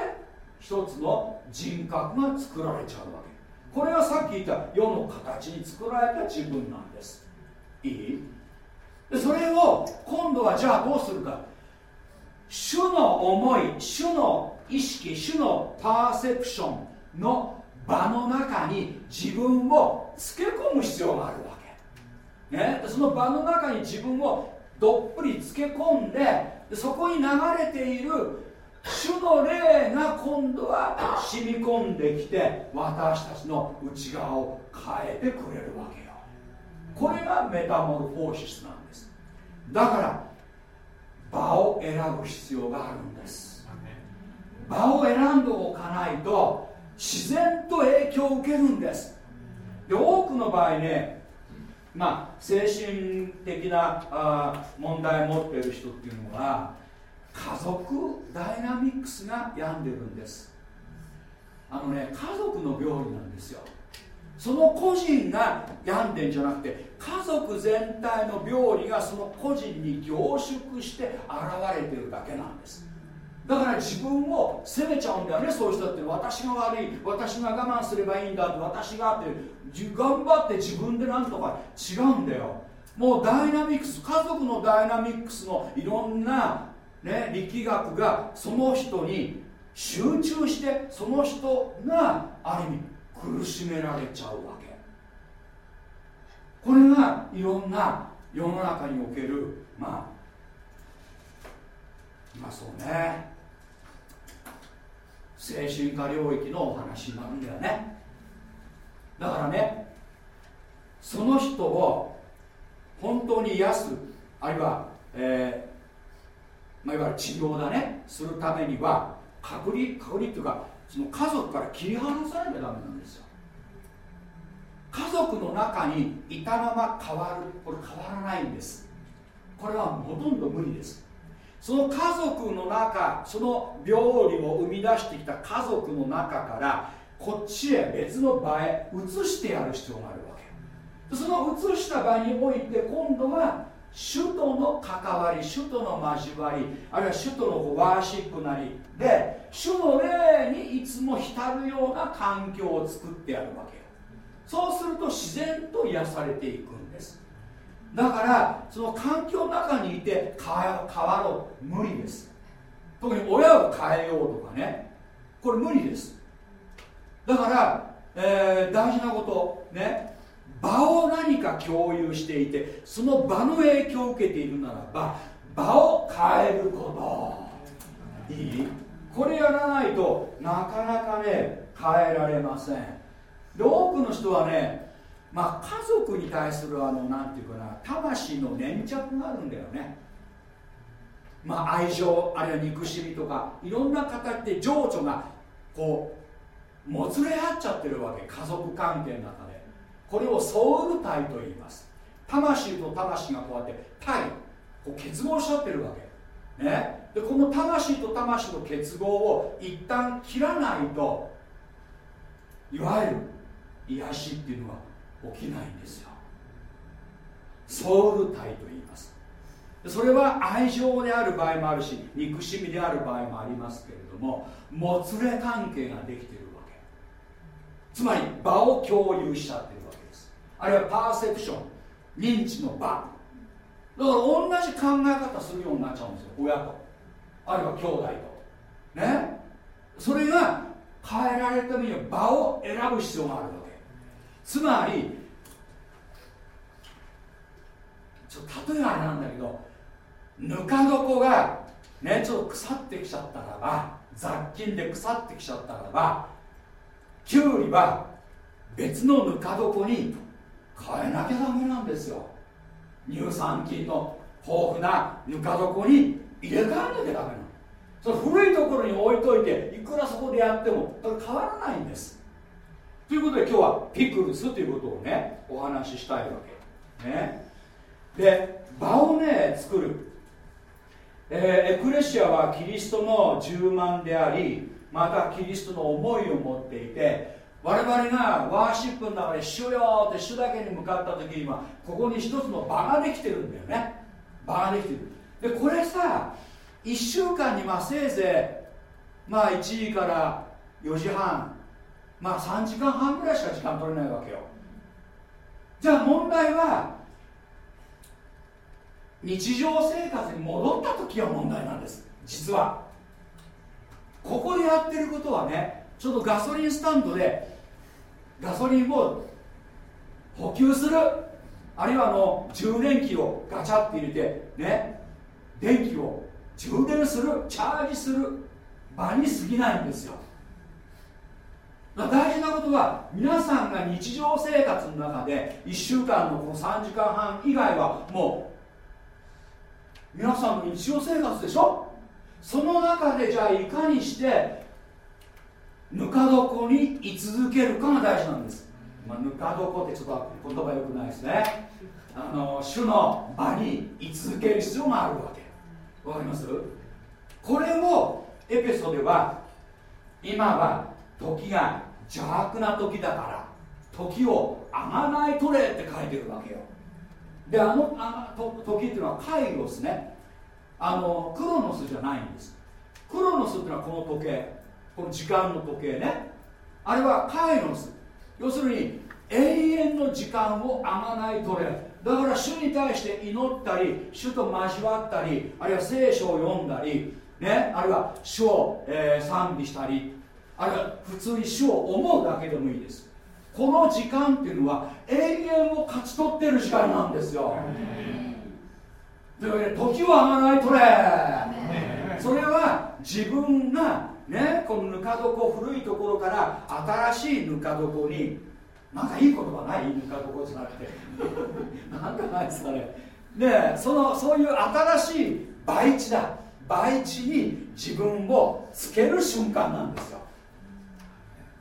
一つの人格が作られちゃうわけ。これがさっき言った世の形に作られた自分なんです。いい？でそれを今度はじゃあどうするか。主の思い主の意識主のパーセプションの場の中に自分をつけ込む必要があるわけ、ね、その場の中に自分をどっぷりつけ込んでそこに流れている主の霊が今度は染み込んできて私たちの内側を変えてくれるわけよ。これがメタモルフォーシスなんです。だから場を選ぶ必要があるんです。場を選んでおかないと自然と影響を受けるんです。で多くの場合ねまあ精神的なあ問題を持っている人っていうのは家族ダイナミックスが病んでるんです。あのね家族の病理なんですよその個人が病んでんじゃなくて家族全体の病理がその個人に凝縮して現れてるだけなんです。だから自分を責めちゃうんだよねそういう人って。私が悪い私が我慢すればいいんだって私がって頑張って自分でなんとか違うんだよ。もうダイナミックス家族のダイナミックスのいろんな、ね、力学がその人に集中してその人がある意味苦しめられちゃうわけ。これがいろんな世の中におけるまあまあそうね。精神科領域のお話になるんだよね。だからねその人を本当に癒すあるいは、えーまあ、いわゆる治療だねするためには隔離隔離っていうかその家族から切り離さなきゃダメなんですよ。家族の中にいたまま変わる。これ変わらないんです。これはほとんど無理です。その家族の中その病理を生み出してきた家族の中からこっちへ別の場へ移してやる必要があるわけ。その移した場において今度は主との関わり主との交わりあるいは主とのワーシップなりで主の霊にいつも浸るような環境を作ってやるわけよ。そうすると自然と癒されていくんです。だからその環境の中にいて変わろう。無理です。特に親を変えようとかね。これ無理です。だから、えー、大事なことね。場を何か共有していてその場の影響を受けているならば場を変えること。いい？これやらないとなかなかね変えられません。で多くの人はねまあ、家族に対するあのなんていうかな魂の粘着があるんだよね。まあ愛情あるいは憎しみとかいろんな形で情緒がこうもつれ合っちゃってるわけ。家族関係の中これをソウル体と言います。魂と魂がこうやって体こう結合しちゃってるわけ。ね。でこの魂と魂の結合を一旦切らないといわゆる癒しっていうのは起きないんですよ。ソウル体と言います。それは愛情である場合もあるし憎しみである場合もありますけれどももつれ関係ができてるわけ。つまり場を共有しちゃってる。あるいはパーセプション認知の場。だから同じ考え方するようになっちゃうんですよ親と。あるいは兄弟と。ね？それが変えられるためには場を選ぶ必要があるわけ。つまりちょっと例えがあれなんだけどぬか床がねちょっと腐ってきちゃったらば雑菌で腐ってきちゃったらばきゅうりは別のぬか床に変えなきゃダメなんですよ。乳酸菌の豊富なぬか床に入れ替えなきゃダメなの。その古いところに置いといていくらそこでやっても変わらないんです。ということで今日はピクルスということをねお話ししたいわけ。ね。で場をね作る、えー、エクレシアはキリストの充満でありまたキリストの思いを持っていて我々がワーシップの中で「主よ」って主だけに向かった時にはここに一つの場ができてるんだよね。場ができてる。でこれさ1週間にまあせいぜいまあ1時から4時半まあ3時間半ぐらいしか時間取れないわけよ。じゃあ問題は日常生活に戻った時が問題なんです。実は。ここでやってることはねちょっとガソリンスタンドでガソリンを補給するあるいはあの充電器をガチャって入れてね電気を充電するチャージする場に過ぎないんですよ。大事なことは皆さんが日常生活の中で1週間のこの3時間半以外はもう皆さんの日常生活でしょ？その中でじゃあいかにしてぬか床に居続けるかが大事なんです、まあ、ぬか床ってちょっと言葉よくないですね。あの主の場に居続ける必要があるわけ。わかります？これをエペソでは今は時が邪悪な時だから時をあがないとれって書いてるわけよ。であのあの時っていうのはカイロスね。あのクロノスじゃないんです。クロノスっていうのはこの時計。この時間の時計ね。あれはカイロス。要するに永遠の時間をあがないとれだから主に対して祈ったり主と交わったりあるいは聖書を読んだり、ね、あるいは主を、えー、賛美したりあるいは普通に主を思うだけでもいいです。この時間っていうのは永遠を勝ち取ってる時間なんですよ。というわけで時をあがないとれそれは自分がねこのぬか床古いところから新しいぬか床になんかいい言葉ない？ぬか床じゃなくて。なんかないですかねでそのそういう新しい培地だ。培地に自分をつける瞬間なんですよ。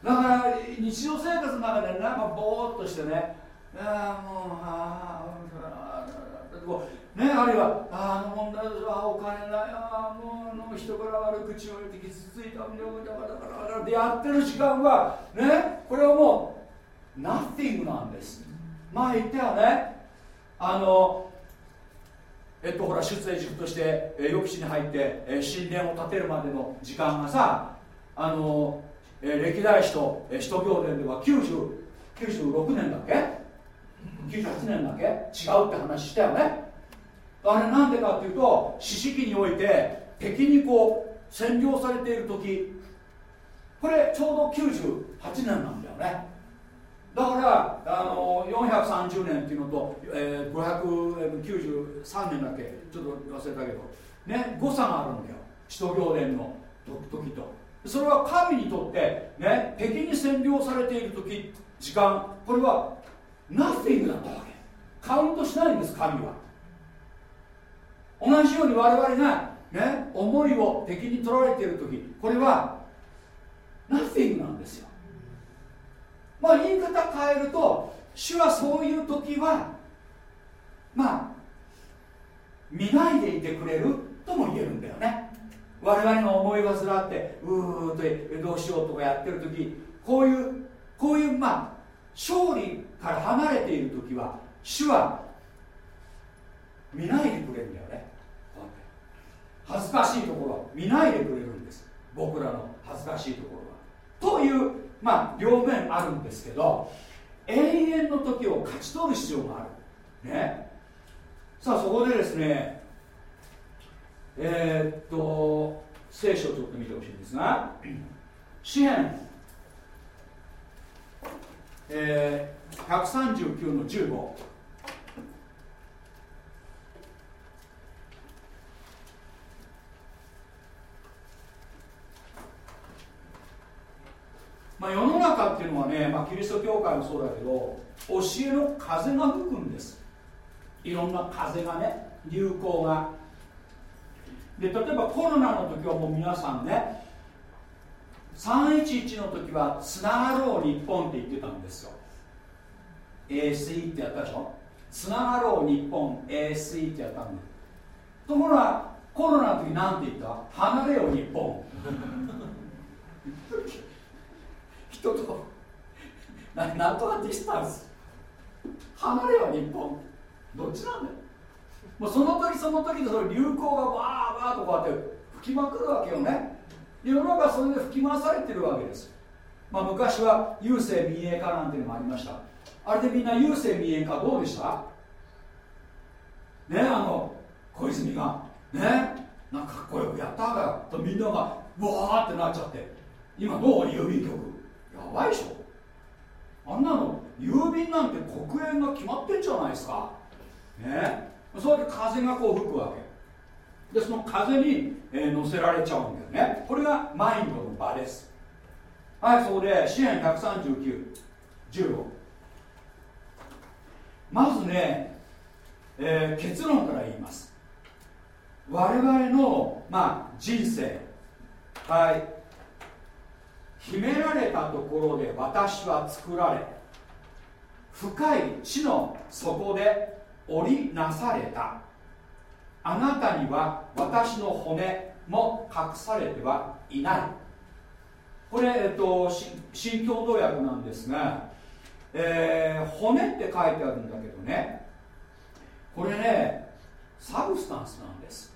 だから日常生活の中でなんかぼーっとしてねああもうああね、あるいはあの問題はお金ないああもうの人から悪口を言って傷ついたんだだからだからだからでやってる時間はねこれはもう nothing なんです。前言ったよねあのえっとほら出エジプトして、え抑止に入って、え神殿を建てるまでの時間がさあの、え歴代史と、え使徒行伝では90 96年だっけ？98年だっけ？違うって話したよね。あれなんでかっていうと四式において敵にこう占領されている時これちょうど98年なんだよね。だからあの430年っていうのと、えー、593年だっけ？ちょっと忘れたけど。ね誤差があるんだよ。使徒行伝の時と。それは神にとって、ね、敵に占領されている時時間。これはナッフィングだったわけ。カウントしないんです神は。同じように我々が、ね、思いを敵に取られている時これは nothing なんですよ。まあ言い方変えると主はそういう時はまあ見ないでいてくれるとも言えるんだよね。我々の思い煩ってうーっとどうしようとかやってる時こういうこういうまあ勝利から離れている時は主は見ないでくれるんだよね。恥ずかしいところは見ないでくれるんです。僕らの恥ずかしいところは。というまあ両面あるんですけど永遠の時を勝ち取る必要がある。ね。さあそこでですねえー、っと聖書をちょっと見てほしいんですが詩篇、え、139の15まあ、世の中っていうのはね、まあ、キリスト教会もそうだけど教えの風が吹くんです。いろんな風がね流行が。で例えばコロナの時はもう皆さんね311の時はつながろう日本って言ってたんですよ。ASE ってやったでしょ？つながろう日本 ASE ってやったんでところがコロナの時なんて言った？離れよ日本。人と。ななんとかディスタンス。離れは日本。どっちなんだよ。もうその時その時でその流行がわーわーとこうやって吹きまくるわけよね。世の中それで吹き回されてるわけです。まあ昔は郵政民営化なんていうのもありました。あれでみんな郵政民営化どうでした？ねあの小泉が。ねなんかかっこよくやったからとみんながわーってなっちゃって。今どう？郵便局。やばいでしょ。あんなの郵便なんて黒煙が決まってんじゃないですか。ね。そうやって風がこう吹くわけ。でその風に、乗せられちゃうんだよね。これがマインドの場です。はいそこで支援13915まずね、えー、結論から言います。我々の、まあ、人生。はい。秘められたところで私は作られ深い地の底で織りなされた。あなたには私の骨も隠されてはいない。これ、えっと、新共同訳なんですが、えー、骨って書いてあるんだけどね。これね substance なんです。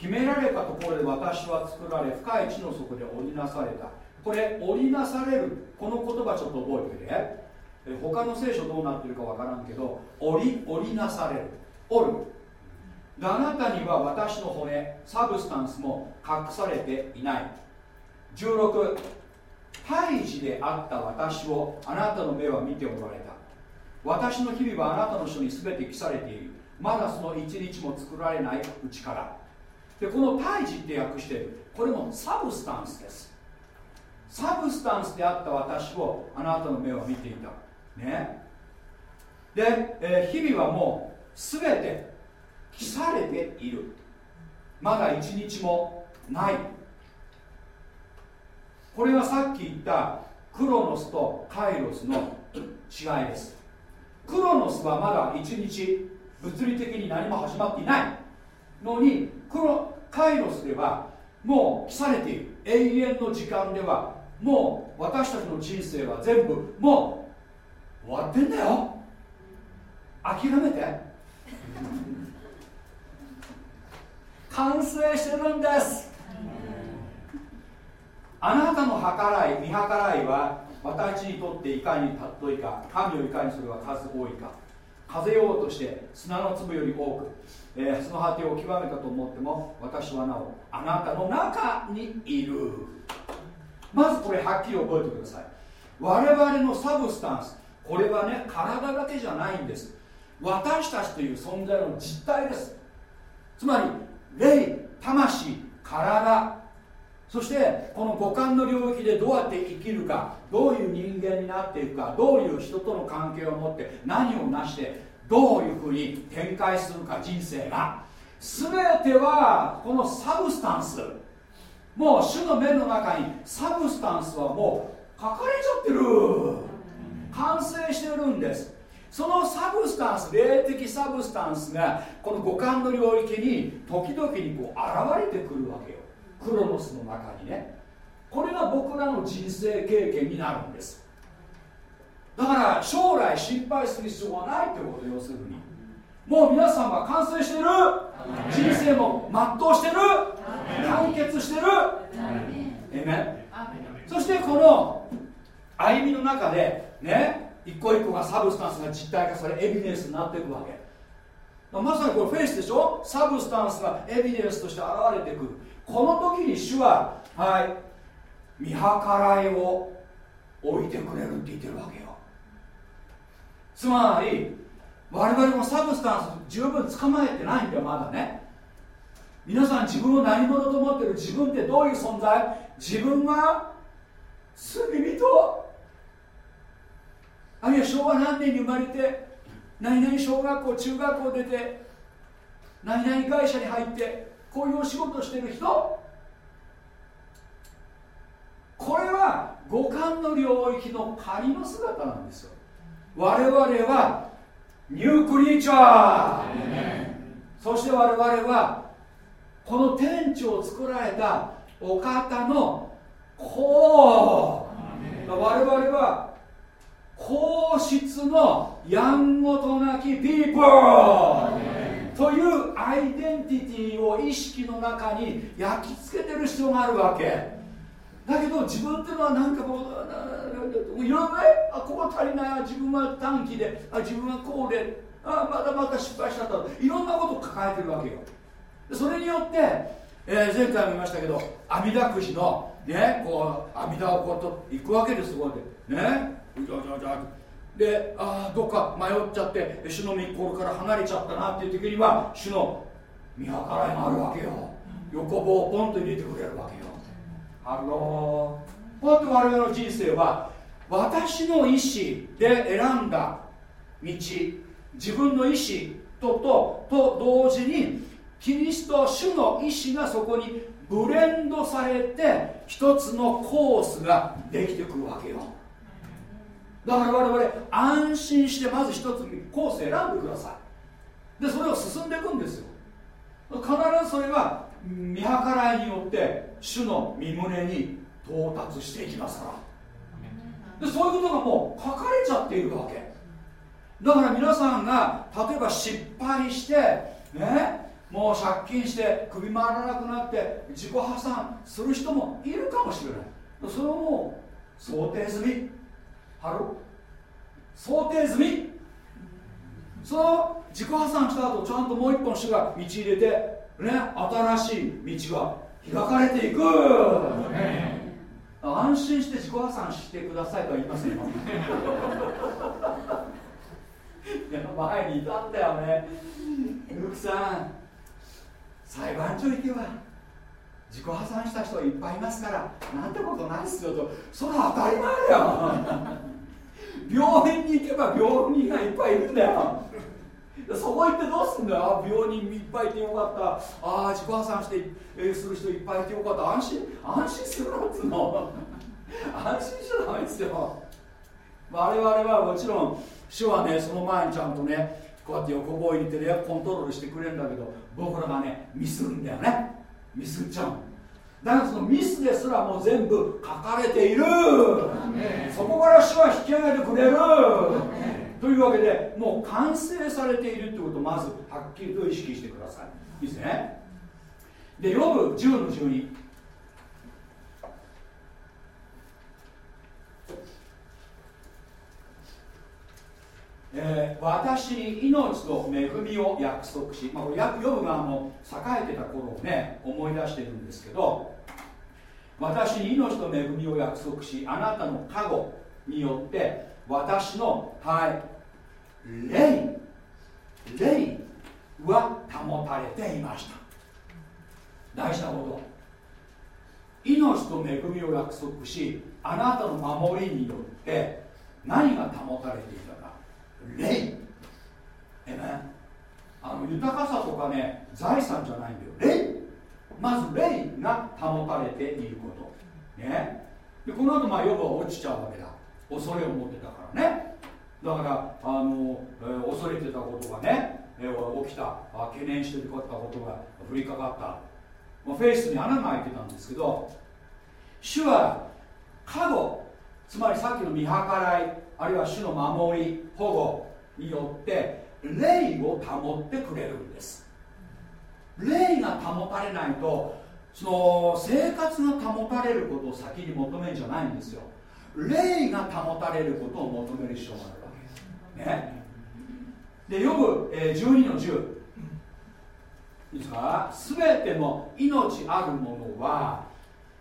秘められたところで私は作られ深い地の底で織りなされた。これ織りなされるこの言葉ちょっと覚えておいて他の聖書どうなってるかわからんけど織り織りなされる。織る。あなたには私の骨 substance も隠されていない。16胎児であった私をあなたの目は見ておられた。私の日々はあなたの書に全て記されている。まだその一日も作られないうちから。でこの胎児って訳してる。これも substance です。 substance であった私をあなたの目は見ていた。ね。で、えー、日々はもう全て記されている。まだ一日もない。これはさっき言ったクロノスとカイロスの違いです。クロノスはまだ一日物理的に何も始まっていない。のにクロカイロスではもう記されている。永遠の時間ではもう私たちの人生は全部もう終わってんだよ。諦めて。完成してるんです。あなたの計らい見計らいは私にとっていかに尊いか神をいかにそれは数多いか。風ようとして砂の粒より多く、えー、その果てを極めたと思っても私はなおあなたの中にいる。まずこれはっきり覚えてください。我々のサブスタンスこれはね体だけじゃないんです。私たちという存在の実態です。つまり霊魂体。そしてこの五感の領域でどうやって生きるかどういう人間になっていくかどういう人との関係を持って何を成してどういうふうに展開するか人生が。全てはこの substance。もう主の目の中に substance はもう書かれちゃってる。完成してるんです。その substance 霊的 substance がこの五感の領域に時々にこう現れてくるわけよ。クロノスの中にね。これが僕らの人生経験になるんです。だから将来心配する必要はないってこと要するに。もう皆さんは完成してる。人生も全うしてる。完結してる。えめそしてこの歩みの中でね一個一個が substance が実体化されエビデンスになっていくわけ。まさにこれフェイスでしょ？ substance がエビデンスとして現れてく。るこの時に主ははい見計らいを置いてくれるって言ってるわけよつまり我々も substance 十分捕まえてないんだよまだね。皆さん自分を何者と思ってる自分ってどういう存在？自分は罪人？あるいは昭和何年に生まれて何々小学校中学校出て何々会社に入ってこういうお仕事してる人？これは五感の領域の仮の姿なんですよ。我々はニュークリーチャー。そして我々はこの天地を作られたお方の子。我々は皇室のやんごとなきピープルというアイデンティティを意識の中に焼き付けてる必要があるわけ。だけど自分っていうのはなんかこういろんなあここ足りない自分は短期であ自分はこうであまたまた失敗しちゃった。いろんなことを抱えてるわけよ。それによって、えー、前回も言いましたけど阿弥陀くじのねこう阿弥陀をこうと行くわけですこうやってね。うじゃうじゃうじゃであどっか迷っちゃって主の御心から離れちゃったなっていう時には主の見計らいがあるわけよ。横棒をポンと入れてくれるわけよ。ハローこうやって我々の人生は私の意思で選んだ道自分の意思ととと同時にキリスト主の意志がそこにブレンドされて一つのコースができてくるわけよ。だから我々安心してまず一つコース選んでください。でそれを進んでいくんですよ。必ずそれは見計らいによって主の身胸に到達していきますから。でそういうことがもう書かれちゃっているわけ。だから皆さんが例えば失敗してねもう借金して首回らなくなって自己破産する人もいるかもしれない。それをもう想定済み。ハロ想定済み。その自己破産した後ちゃんともう一本主が道入れてね新しい道が開かれていく、安心して自己破産してくださいとは言いませんよ。前にいたんだよね。ルクさん裁判所行けば自己破産した人いっぱいいますからなんてことないっすよと。それは当たり前だよ。病院に行けば病人がいっぱいいるんだよそこ行ってどうすんだよ？病人いっぱいいてよかった。ああ自己破産して、えー、する人いっぱいいてよかった。安心安心するなっつうの？安心しちゃダメですよ。我々はもちろん主はねその前にちゃんとねこうやって横棒入れてねコントロールしてくれるんだけど僕らがねミスるんだよね。ミスっちゃうだからそのミスですらもう全部書かれている。そこから主は引き上げてくれるというわけでもう完成されているということをまずはっきりと意識してください。いいですね。でヨブ10の12えー、私に命と恵みを約束し、まあ、これヨブがあの栄えてた頃をね思い出してるんですけど私に命と恵みを約束しあなたの加護によって私のはい。霊。霊は保たれていました。大事なこと。命と恵みを約束しあなたの守りによって何が保たれていたか。霊。えねあの豊かさとかね財産じゃないんだよ。霊。まず霊が保たれていること。ね。でこの後まあヨブは落ちちゃうわけだ。恐れを持ってたから。ね。だからあの、えー、恐れてたことがね、えー、起きた。あ懸念してたことが降りかかった、まあ、フェイスに穴が開いてたんですけど主は過護つまりさっきの見計らいあるいは主の守り保護によって霊を保ってくれるんです。霊が保たれないとその生活が保たれることを先に求めるんじゃないんですよ。霊が保たれることを求める必要があるわけです。ね。でよく、えー、12の10いいですか？全ての命あるものは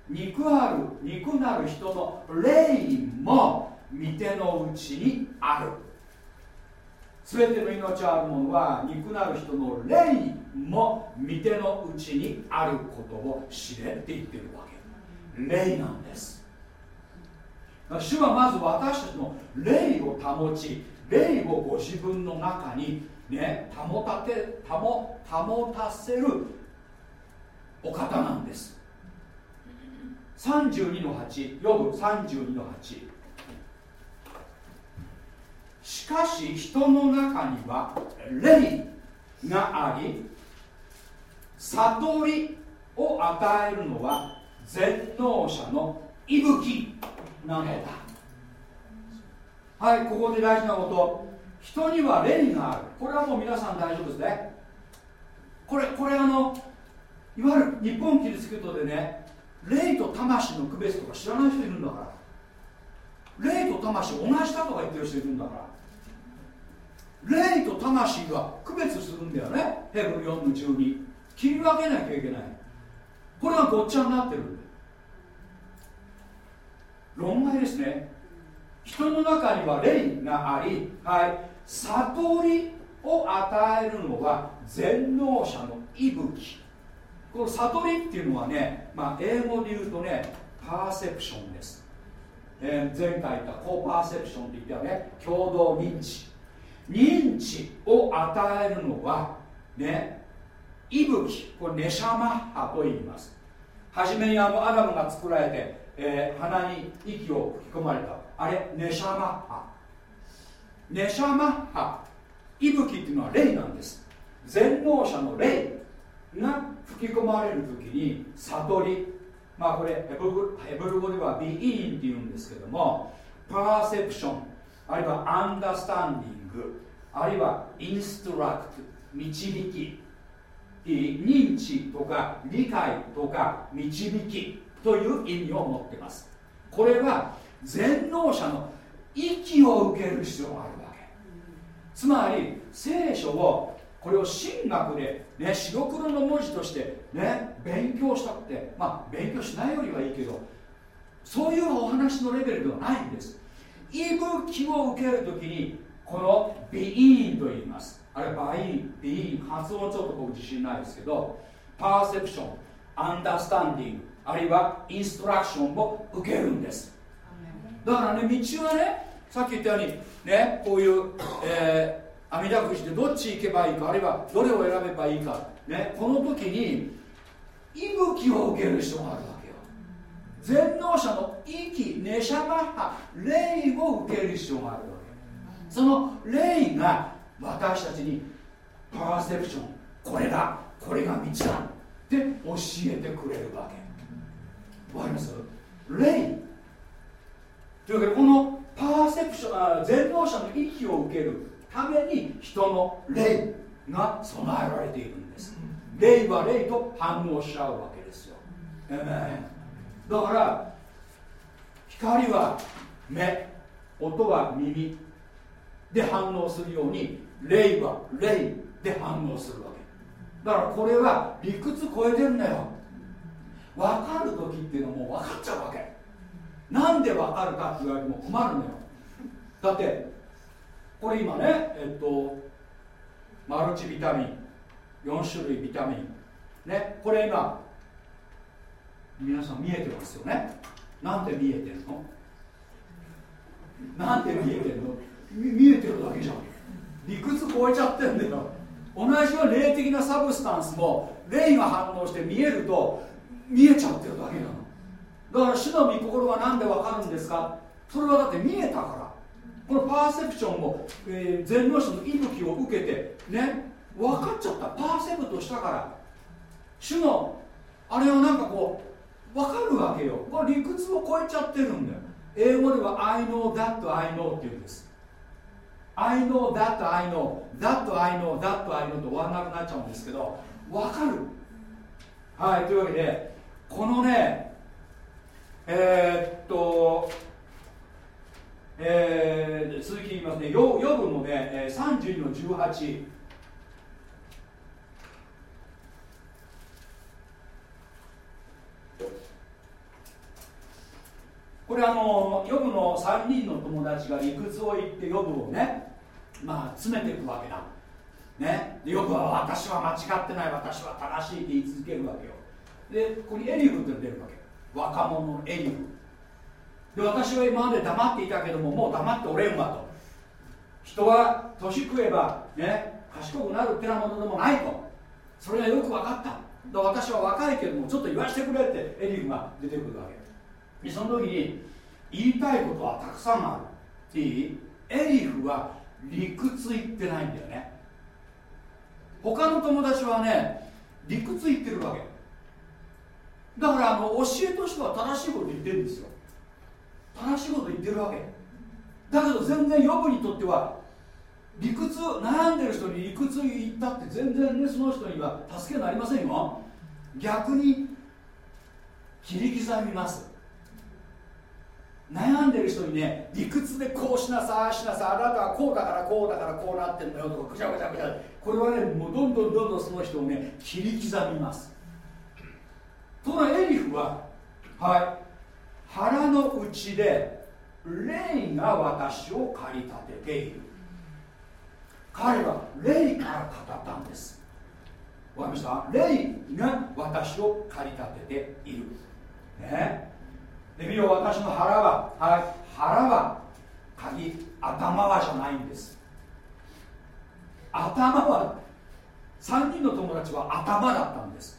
肉ある肉なる人の霊も御手のうちにある。全ての命あるものは肉なる人の霊も御手のうちにあることを知れって言ってるわけ。霊なんです。主はまず私たちの霊を保ち霊をご自分の中にね保たて保保たせるお方なんです。32の8ヨブ32の8しかし人の中には霊があり悟りを与えるのは全能者の息吹。なのだ。はいここで大事なこと。人には霊がある。これはもう皆さん大丈夫ですね。これこれあのいわゆる日本キリスト教でね霊と魂の区別とか知らない人いるんだから。霊と魂同じだとか言ってる人いるんだから。霊と魂は区別するんだよね。ヘブル4の12切り分けなきゃいけない。これがごっちゃになってるんだよ。論外ですね。人の中には霊があり、はい、悟りを与えるのは全能者の息吹。この悟りっていうのはね、まあ、英語で言うとねパーセプションです、えー、前回言ったコーパーセプションって言ったよね。共同認知。認知を与えるのはね息吹。これネシャマッハと言います。初めにあのアダムが作られて、えー、鼻に息を吹き込まれた。あれネシャマッハ。ネシャマッハ。息吹っていうのは霊なんです。全能者の霊が吹き込まれる時に悟り。まあこれヘブル語ではビイーンっていうんですけどもパーセプション。あるいはアンダースタンディング。あるいはインストラクト。導き。認知とか理解とか導き。という意味を持っています。これは全能者の息を受ける必要があるわけ。つまり聖書をこれを神学で、ね、白黒の文字としてね勉強したくてまあ勉強しないよりはいいけどそういうお話のレベルではないんです。息吹を受けるときにこのビイーンと言います。あれバインビイーン発音ちょっと僕自信ないですけどパーセプションアンダースタンディング。あるいはインストラクションを受けるんです。だからね道はねさっき言ったようにねこういう、えー阿弥陀くじでどっち行けばいいかあるいはどれを選べばいいか、ね、この時に息吹を受ける人があるわけよ。全能者の息ネシャマッハ霊を受ける必要があるわけその霊が私たちにパーセプションこれだこれが道だって教えてくれるわけわかります？霊。というわけでこのパーセプション全能者の息を受けるために人の霊が備えられているんです。霊は霊と反応しちゃうわけですよ。だから光は目音は耳で反応するように霊は霊で反応するわけ。だからこれは理屈超えてんだよ分かる時っていうのはもう分かっちゃうわけ。なんで分かるかって言われても困るのよ。だってこれ今ねえっとマルチビタミン4種類ビタミンねこれ今皆さん見えてますよね。なんで見えてるの？なんで見えてるの？見えてるだけじゃん。理屈超えちゃってんだよ。同じように霊的なサブスタンスも霊が反応して見えると見えちゃってるだけなの。だから主の御心は何でわかるんですか？それはだって見えたから。このパーセプションを、えー、全能者の息吹を受けてね分かっちゃった。パーセプトしたから。主のあれはなんかこう分かるわけよ。これ理屈を超えちゃってるんだよ。英語では I know that I know って言うんです。I know that I know. That I know. That I know と終わらなくなっちゃうんですけど分かる。はいというわけでこのねえー、っと、えー、続き言いますね。夜のね32の18これあのヨブの3人の友達が理屈を言ってヨブをねまあ詰めていくわけだ。ね。でヨブは私は間違ってない私は正しいって言い続けるわけよ。でここにエリフって出るわけ。若者のエリフ。で私は今まで黙っていたけどももう黙っておれんわと。人は年食えばね賢くなるってなものでもないと。それがよく分かった。だ私は若いけどもちょっと言わせてくれってエリフが出てくるわけ。でその時に言いたいことはたくさんある。いいエリフは理屈言ってないんだよね。他の友達はね理屈言ってるわけ。だからあの教えとしては正しいこと言ってるんですよ。正しいこと言ってるわけ。だけど全然予部にとっては理屈悩んでる人に理屈言ったって全然ねその人には助けになりませんよ。逆に切り刻みます。悩んでる人にね理屈でこうしなさいしなさいあなたはこうだからこうだからこうなってんだよとかぐちゃぐちゃぐちゃ。これはねもうどんどんどんどんその人をね切り刻みます。ころがエリフははい腹の内で霊が私を駆り立てている。彼は霊から語ったんです。わかりました？霊が私を駆り立てている。ね。で見ろ私の腹は、はい、腹は鍵頭はじゃないんです。頭は3人の友達は頭だったんです。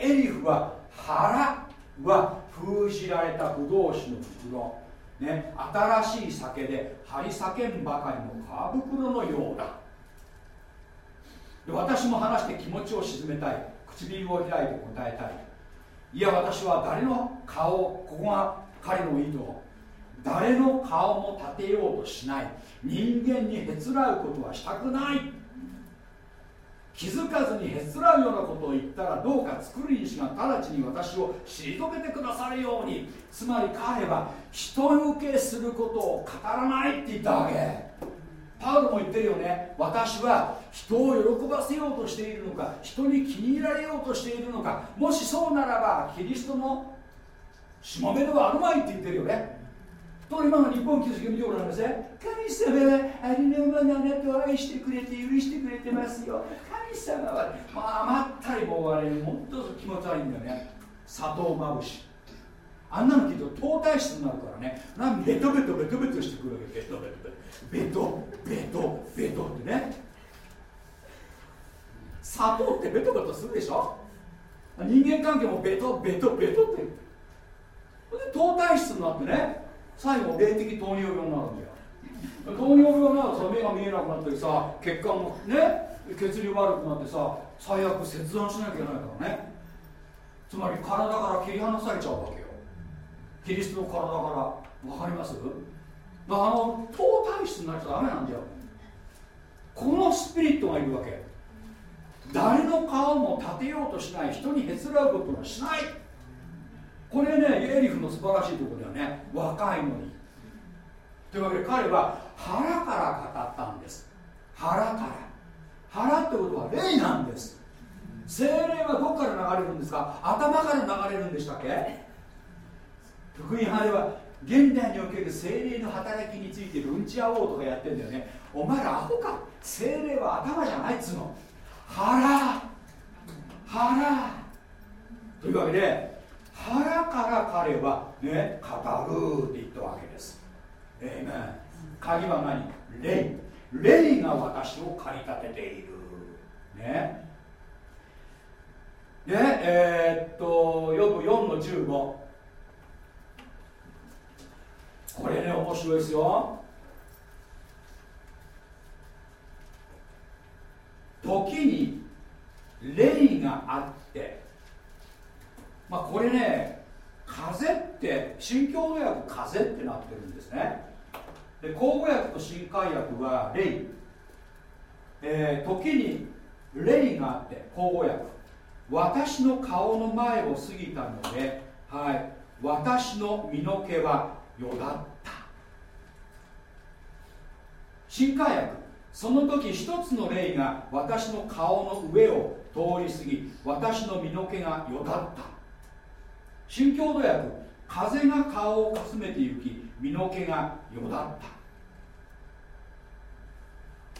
エリフは腹は封じられたブドウ酒の袋ね、新しい酒で張り裂けんばかりの皮袋のようだ。で私も話して気持ちを鎮めたい。唇を開いて答えたい。いや私は誰の顔ここが彼の意図誰の顔も立てようとしない。人間にへつらうことはしたくない。気づかずにへつらうようなことを言ったらどうか作り主が直ちに私を退けてくださるように。つまり彼は人受けすることを語らないって言ったわけ。パウロも言ってるよね。私は人を喜ばせようとしているのか人に気に入られようとしているのか。もしそうならばキリストのしもべではあるまいって言ってるよね。と今の日本気づきを見てごらんなさい神様はありのままあなたを愛してくれて許してくれてますよ。神様は、まあ、甘ったりもうあれもっと気持ち悪いんだよね。砂糖まぶし。あんなの聞いると糖体質になるからね。なんベトベトベトベトしてくるわけ。ベトベトベトベトベトってね。砂糖ってベトベトするでしょ？人間関係もベトベトベトって。で糖体質になってね。最後霊的糖尿病になるんだよ。糖尿病になるとさ目が見えなくなったりさ血管もね血流悪くなってさ最悪切断しなきゃいけないからね。つまり体から切り離されちゃうわけよ。キリストの体から。分かります？だからあの糖体質になっちゃダメなんだよ。このスピリットがいるわけ。誰の顔も立てようとしない人にへつらうことはしない。これねエリフの素晴らしいところだよね若いのに。というわけで彼は腹から語ったんです。腹から。腹ってことは霊なんです。精霊はどこから流れるんですか？頭から流れるんでしたっけ？福音派では現代における精霊の働きについてうんち合おうとかやってんだよね。お前らアホか。精霊は頭じゃないっつうの。腹。腹。というわけで腹から彼はね語るって言ったわけです。ええね鍵は何？霊。霊が私を駆り立てている。ね。でえー、っとヨブ4の15これね面白いですよ。時に霊があってまあこれね風って新共同訳風ってなってるんですね。で口語訳と新海訳は霊、えー、時に霊があって口語訳。私の顔の前を過ぎたので、はい、私の身の毛はよだった。新海訳。その時一つの霊が私の顔の上を通り過ぎ私の身の毛がよだった。新共同訳風が顔をかすめて行き身の毛がよだっ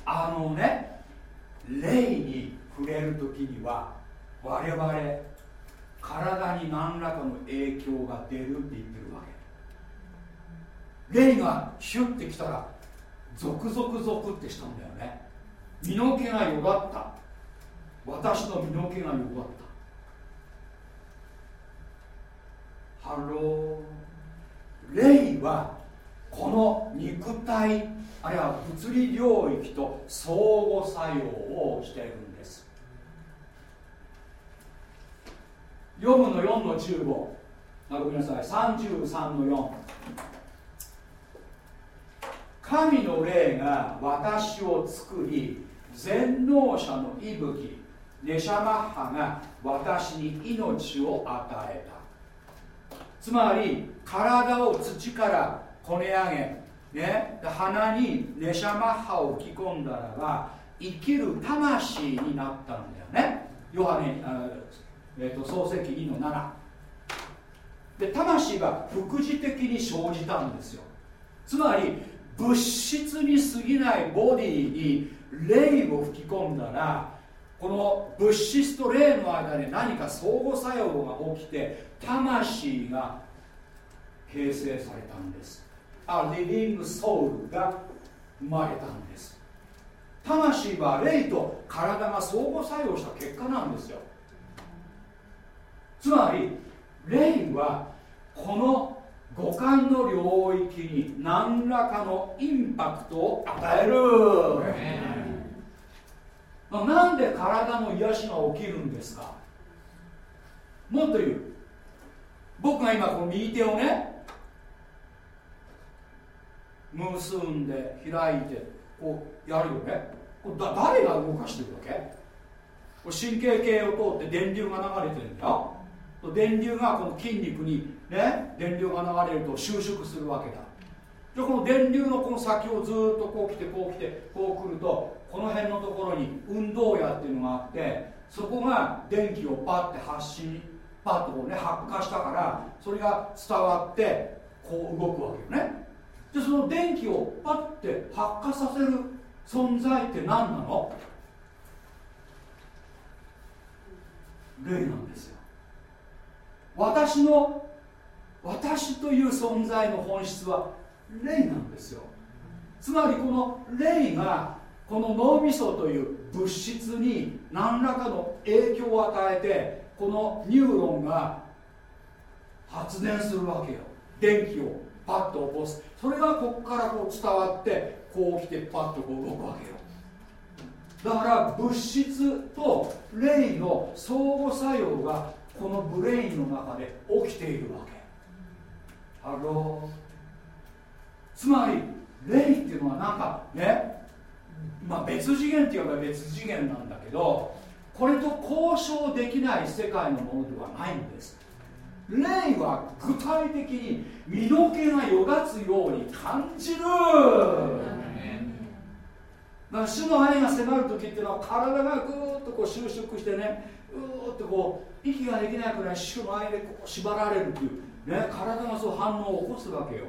た。あのね霊に触れる時には我々体に何らかの影響が出るって言ってるわけ。霊がヒュッてきたらゾクゾクゾクってしたんだよね。身の毛がよだった。私の身の毛がよだった。ハロー霊はこの肉体あるいは物理領域と相互作用をしているんです。読むの4の15あごめんなさい。33の4神の霊が私を作り全能者の息吹ネシャマッハが私に命を与えた。つまり体を土からこね上げ、ね、鼻にネシャマッハを吹き込んだらば生きる魂になったんだよね。ヨハネ、えーと、創世記2の7で魂が副次的に生じたんですよ。つまり物質に過ぎないボディに霊を吹き込んだらこの物質と霊の間で何か相互作用が起きて魂が形成されたんです。あリビングソウルが生まれたんです。魂は霊と体が相互作用した結果なんですよ。つまり霊はこの五感の領域に何らかのインパクトを与える、なんで体の癒しが起きるんですか？もっと言う僕が今この右手をね結んで開いてこうやるよね。これだ誰が動かしてるわけ？これ神経系を通って電流が流れてるんだ。電流がこの筋肉にね電流が流れると収縮するわけだ。じゃこの電流のこの先をずっとこう来てこう来てこう来るとこの辺のところに運動矢っていうのがあってそこが電気をパッて発信パッとこうね発火したからそれが伝わってこう動くわけよね。でその電気をパッて発火させる存在って何なの？霊なんですよ。私の私という存在の本質は霊なんですよ。つまりこの霊がこの脳みそという物質に何らかの影響を与えてこのニューロンが発電するわけよ。電気をパッと起こす。それがここからこう伝わってこう来てパッとこう動くわけよ。だから物質と霊の相互作用がこの brain の中で起きているわけ。ハローつまり霊っていうのはなんかねまあ、別次元って言えば別次元なんだけどこれと交渉できない世界のものではないんです。霊は具体的に身の毛がよだつように感じる。だから主の愛が迫る時っていうのは体がぐーっとこう収縮してねうーっとこう息ができないくらい主の愛でこう縛られるっていう、ね、体がそう反応を起こすわけよ。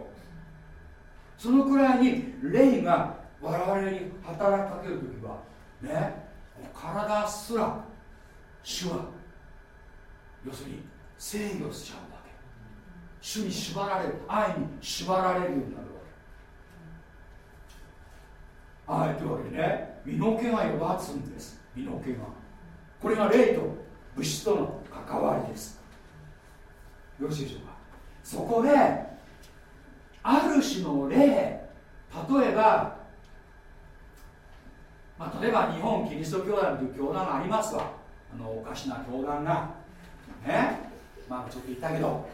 そのくらいに霊が我々に働きかける時はね体すら主は要するに制御しちゃうわけ。主に縛られる愛に縛られるようになるわけ。愛というわけでね身の毛が弱つんです。身の毛が。これが霊と物質との関わりです。よろしいでしょうか。そこである種の霊例えばまあ、例えば日本キリスト教団という教団がありますわ。あのおかしな教団が。ね。まあちょっと言ったけど。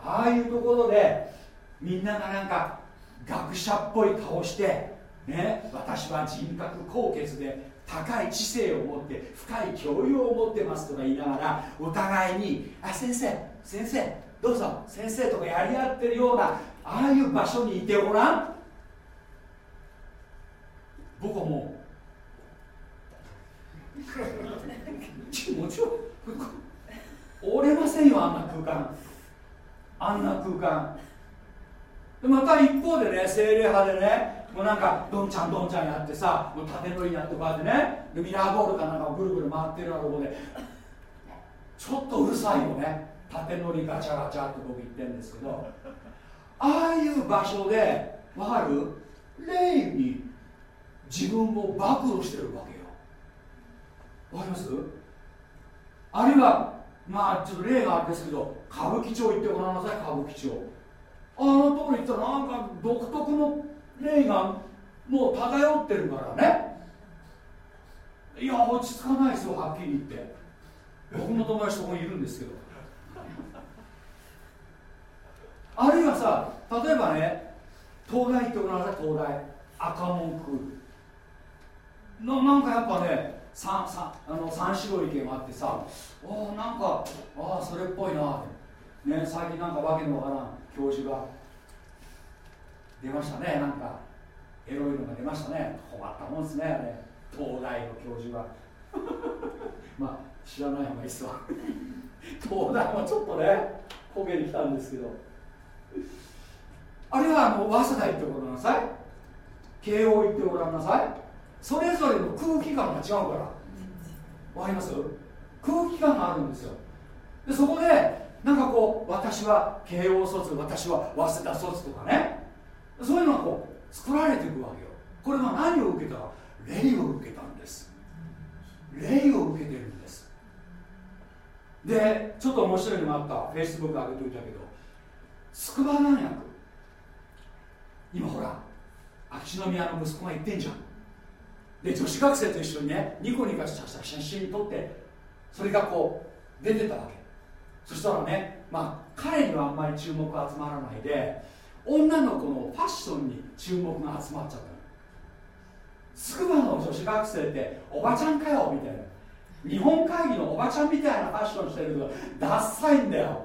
ああいうところでみんながなんか学者っぽい顔してね。私は人格高潔で高い知性を持って深い教養を持ってますとか言いながらお互いに「あ先生先生どうぞ先生」とかやり合ってるようなああいう場所にいてごらん僕はももちろん折れませんよあんな空間。あんな空間。また一方でね精霊派でねもうなんかどんちゃんどんちゃんやってさもう縦乗りになってこうやってねミラーボールかなんかをぐるぐる回ってるようなところでちょっとうるさいよね。縦乗りガチャガチャって僕言ってるんですけどああいう場所でわかる？霊に自分を暴露してるわけよ。わかります？あるいはまあちょっと例があるんですけど歌舞伎町行ってごらんなさい歌舞伎町。あのところ行ったらなんか独特の霊がもう漂ってるからね。いや落ち着かないですよはっきり言って。僕の友達そこにいるんですけど。あるいはさ例えばね東大行ってごらんなさい東大。赤門区。ななんかやっぱね三三あの三四郎池があってさおなんかああそれっぽいなね最近なんかわけのわからん教授が出ましたね。なんかエロいのが出ましたね。困ったもんですねあれ。東大の教授は まあ知らない方がいいっすわ。東大もちょっとね焦げに来たんですけど。あるいはあの早稲田行ってごらんなさい。慶応行ってごらんなさい。それぞれの空気感が違うから。わかります？空気感があるんですよ。でそこでなんかこう私は慶応卒私は早稲田卒とかね。そういうのがこう作られていくわけよ。これは何を受けた？か霊を受けたんです。霊を受けてるんです。でちょっと面白いのがあった。フェイスブック上げといたけど。筑波大学。今ほら秋篠宮の息子が言ってんじゃん。で女子学生と一緒にねニコニコした写真撮ってそれがこう出てたわけ。そしたらねまあ彼にはあんまり注目が集まらないで女の子のファッションに注目が集まっちゃった筑波の女子学生っておばちゃんかよみたいな。日本会議のおばちゃんみたいなファッションしてるけどダッサいんだよ。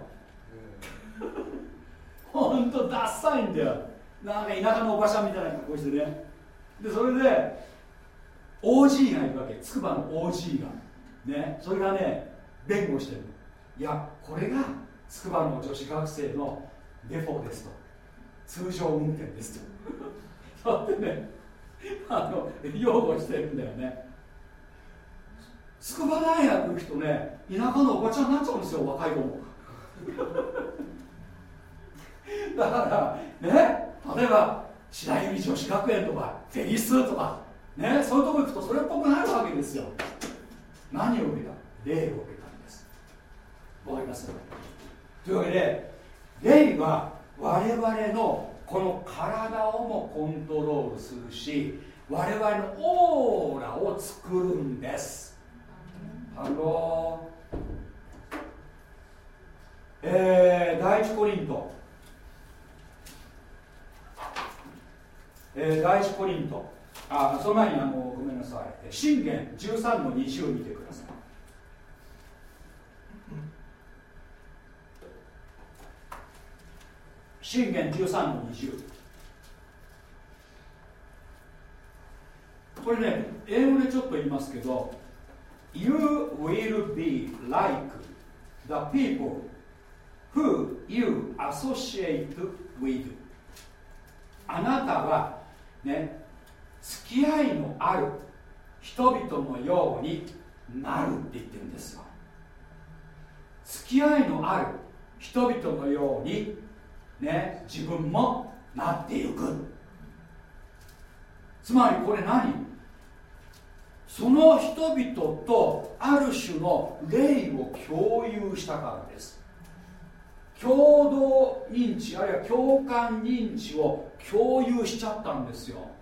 ほん。とダッサいんだよ。なんか田舎のおばちゃんみたいな格好してね。でそれで OG がいるわけ。筑波の OG が。ね。それがね弁護してる。いやこれが筑波の女子学生のデフォですと。通常運転ですと。そうやってねあの擁護してるんだよね。筑波大学行くとね田舎のおばちゃんになっちゃうんですよ若い子も。だからね例えば白百合女子学園とかフェリスとか。ねそういうとこ行くとそれっぽくなるわけですよ。何を受けた？霊を受けたんです。わかります？というわけで霊は我々のこの体をもコントロールするし我々のオーラを作るんです。 Hello。えー、第一コリント、えー、第一コリント。あその前にあのごめんなさい。箴言13の20を見てください。信玄13の20これね英語でちょっと言いますけど You will be like the people who you associate with. あなたはね付き合いのある人々のようになるって言ってるんですよ。付き合いのある人々のようにね自分もなっていく。つまりこれ何？その人々とある種の霊を共有したからです。共同認知あるいは共感認知を共有しちゃったんですよ。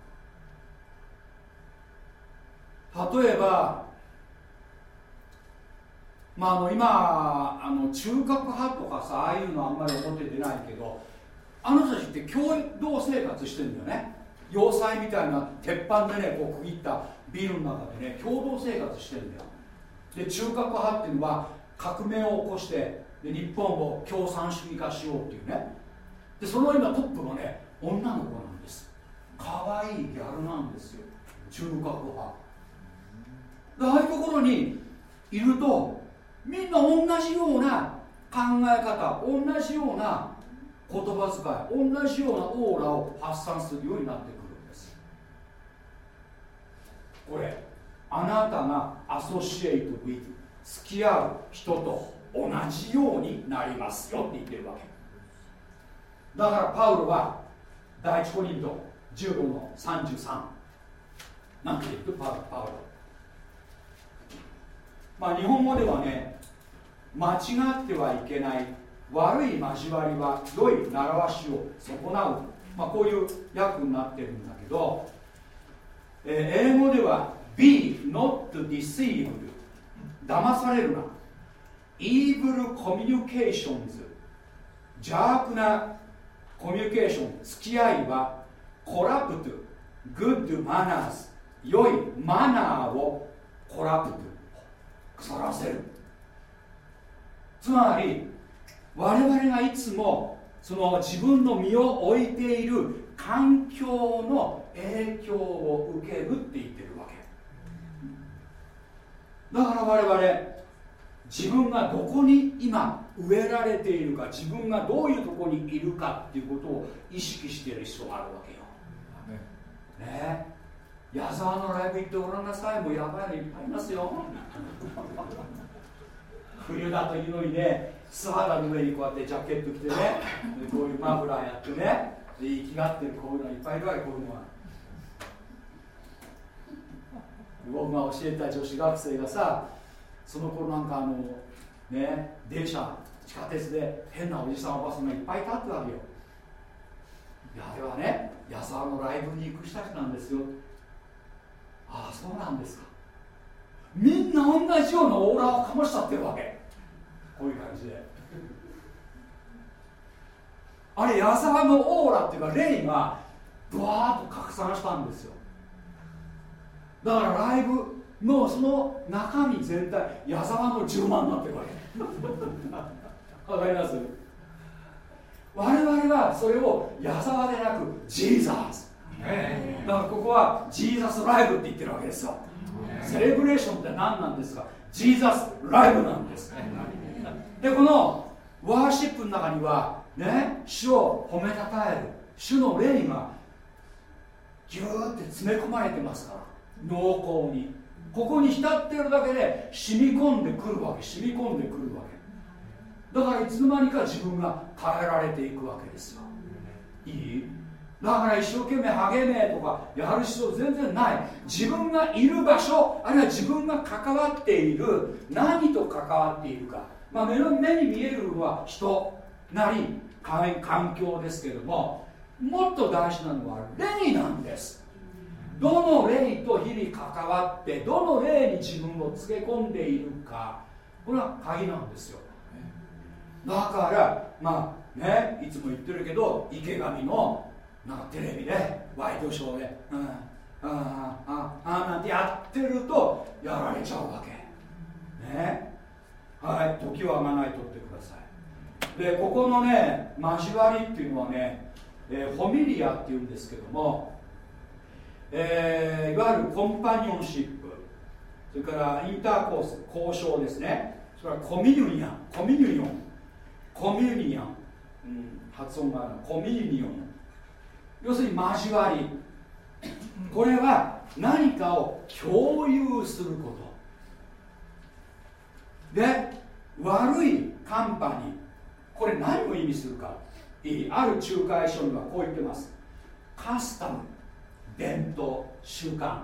例えばまあ、あの今あの中核派とかさああいうのあんまり表出ないけどあの人たちって共同生活してるんだよね。要塞みたいな鉄板でねこう区切ったビルの中でね共同生活してるんだよ。で中核派っていうのは革命を起こしてで日本を共産主義化しようっていうね。でその今トップがね女の子なんです。可愛いギャルなんですよ。中核派。ああいうところにいるとみんな同じような考え方同じような言葉遣い同じようなオーラを発散するようになってくるんです。これあなたがアソシエイト with 付き合う人と同じようになりますよって言ってるわけ。だからパウロは第一コリント15の33なんて言ってパウロ。まあ日本語ではね間違ってはいけない悪い交わりは良い習わしを損なう、まあ、こういう訳になってるんだけど、えー、英語では Be not deceived 騙されるな。Evil communications 邪悪なコミュニケーション。付き合いはコラプト。Good manners 良いマナーをコラプト。腐らせる。つまり我々がいつもその自分の身を置いている環境の影響を受けるって言ってるわけ。だから我々自分がどこに今植えられているか自分がどういうところにいるかっていうことを意識している必要があるわけよ。ね矢沢のライブ行ってごらんなさい。もうやばいのいっぱいいますよ。冬だというのにね素肌の上にこうやってジャケット着てねこういうマフラーやってねで生きがってるこういうのいっぱいいるわけこういうのは。僕が教えた女子学生がさその頃なんかあのね電車地下鉄で変なおじさんおばさんがいっぱい立ってるわけよ。いやあれはね矢沢のライブに行く人たちなんですよ。ああそうなんですか。みんな同じようなオーラを醸しちゃってるわけ。こういう感じで。あれ矢沢のオーラっていうか霊がブワーッと拡散したんですよ。だからライブのその中身全体矢沢の10万になってるわけ。わかります？我々はそれを矢沢でなくジーザスだからここはジーザスライブって言ってるわけですよ。セレブレーションって何なんですか？ジーザスライブなんです。でこのワーシップの中にはね主を褒めたたえる主の霊がギューって詰め込まれてますから濃厚に。ここに浸ってるだけで染み込んでくるわけ染み込んでくるわけ。だからいつの間にか自分が変えられていくわけですよ。いい？だから一生懸命励めとかやる必要全然ない。自分がいる場所あるいは自分が関わっている何と関わっているか、まあ、目の目に見えるのは人なり環境ですけどももっと大事なのは霊なんです。どの霊と日々関わってどの霊に自分をつけ込んでいるか。これは鍵なんですよ。だからまあねいつも言ってるけど池上のなんかテレビでワイドショーで、うん、ああああなんてやってるとやられちゃうわけ。ね。はい時はがないとってください。でここのね交わりっていうのはね、えー、ホミリアっていうんですけどもえー、いわゆるコンパニオンシップそれからインターコース交渉ですね。それからコミュニアンコミュニオンコミュニアン、うん、発音があるコミュニオン。要するに交わり。これは何かを共有すること。で悪いカンパニー。これ何を意味するか。いいある仲介書にはこう言ってます。カスタム。伝統習慣。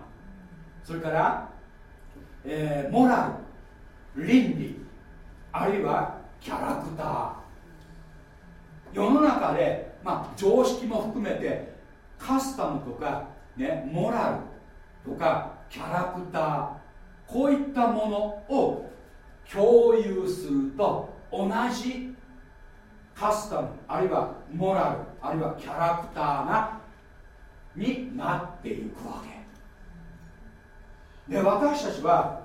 それから、えー、モラル。倫理。あるいはキャラクター。世の中で、まあ、常識も含めてカスタムとか、ね、モラルとかキャラクターこういったものを共有すると同じカスタムあるいはモラルあるいはキャラクターがになっていくわけ。で私たちは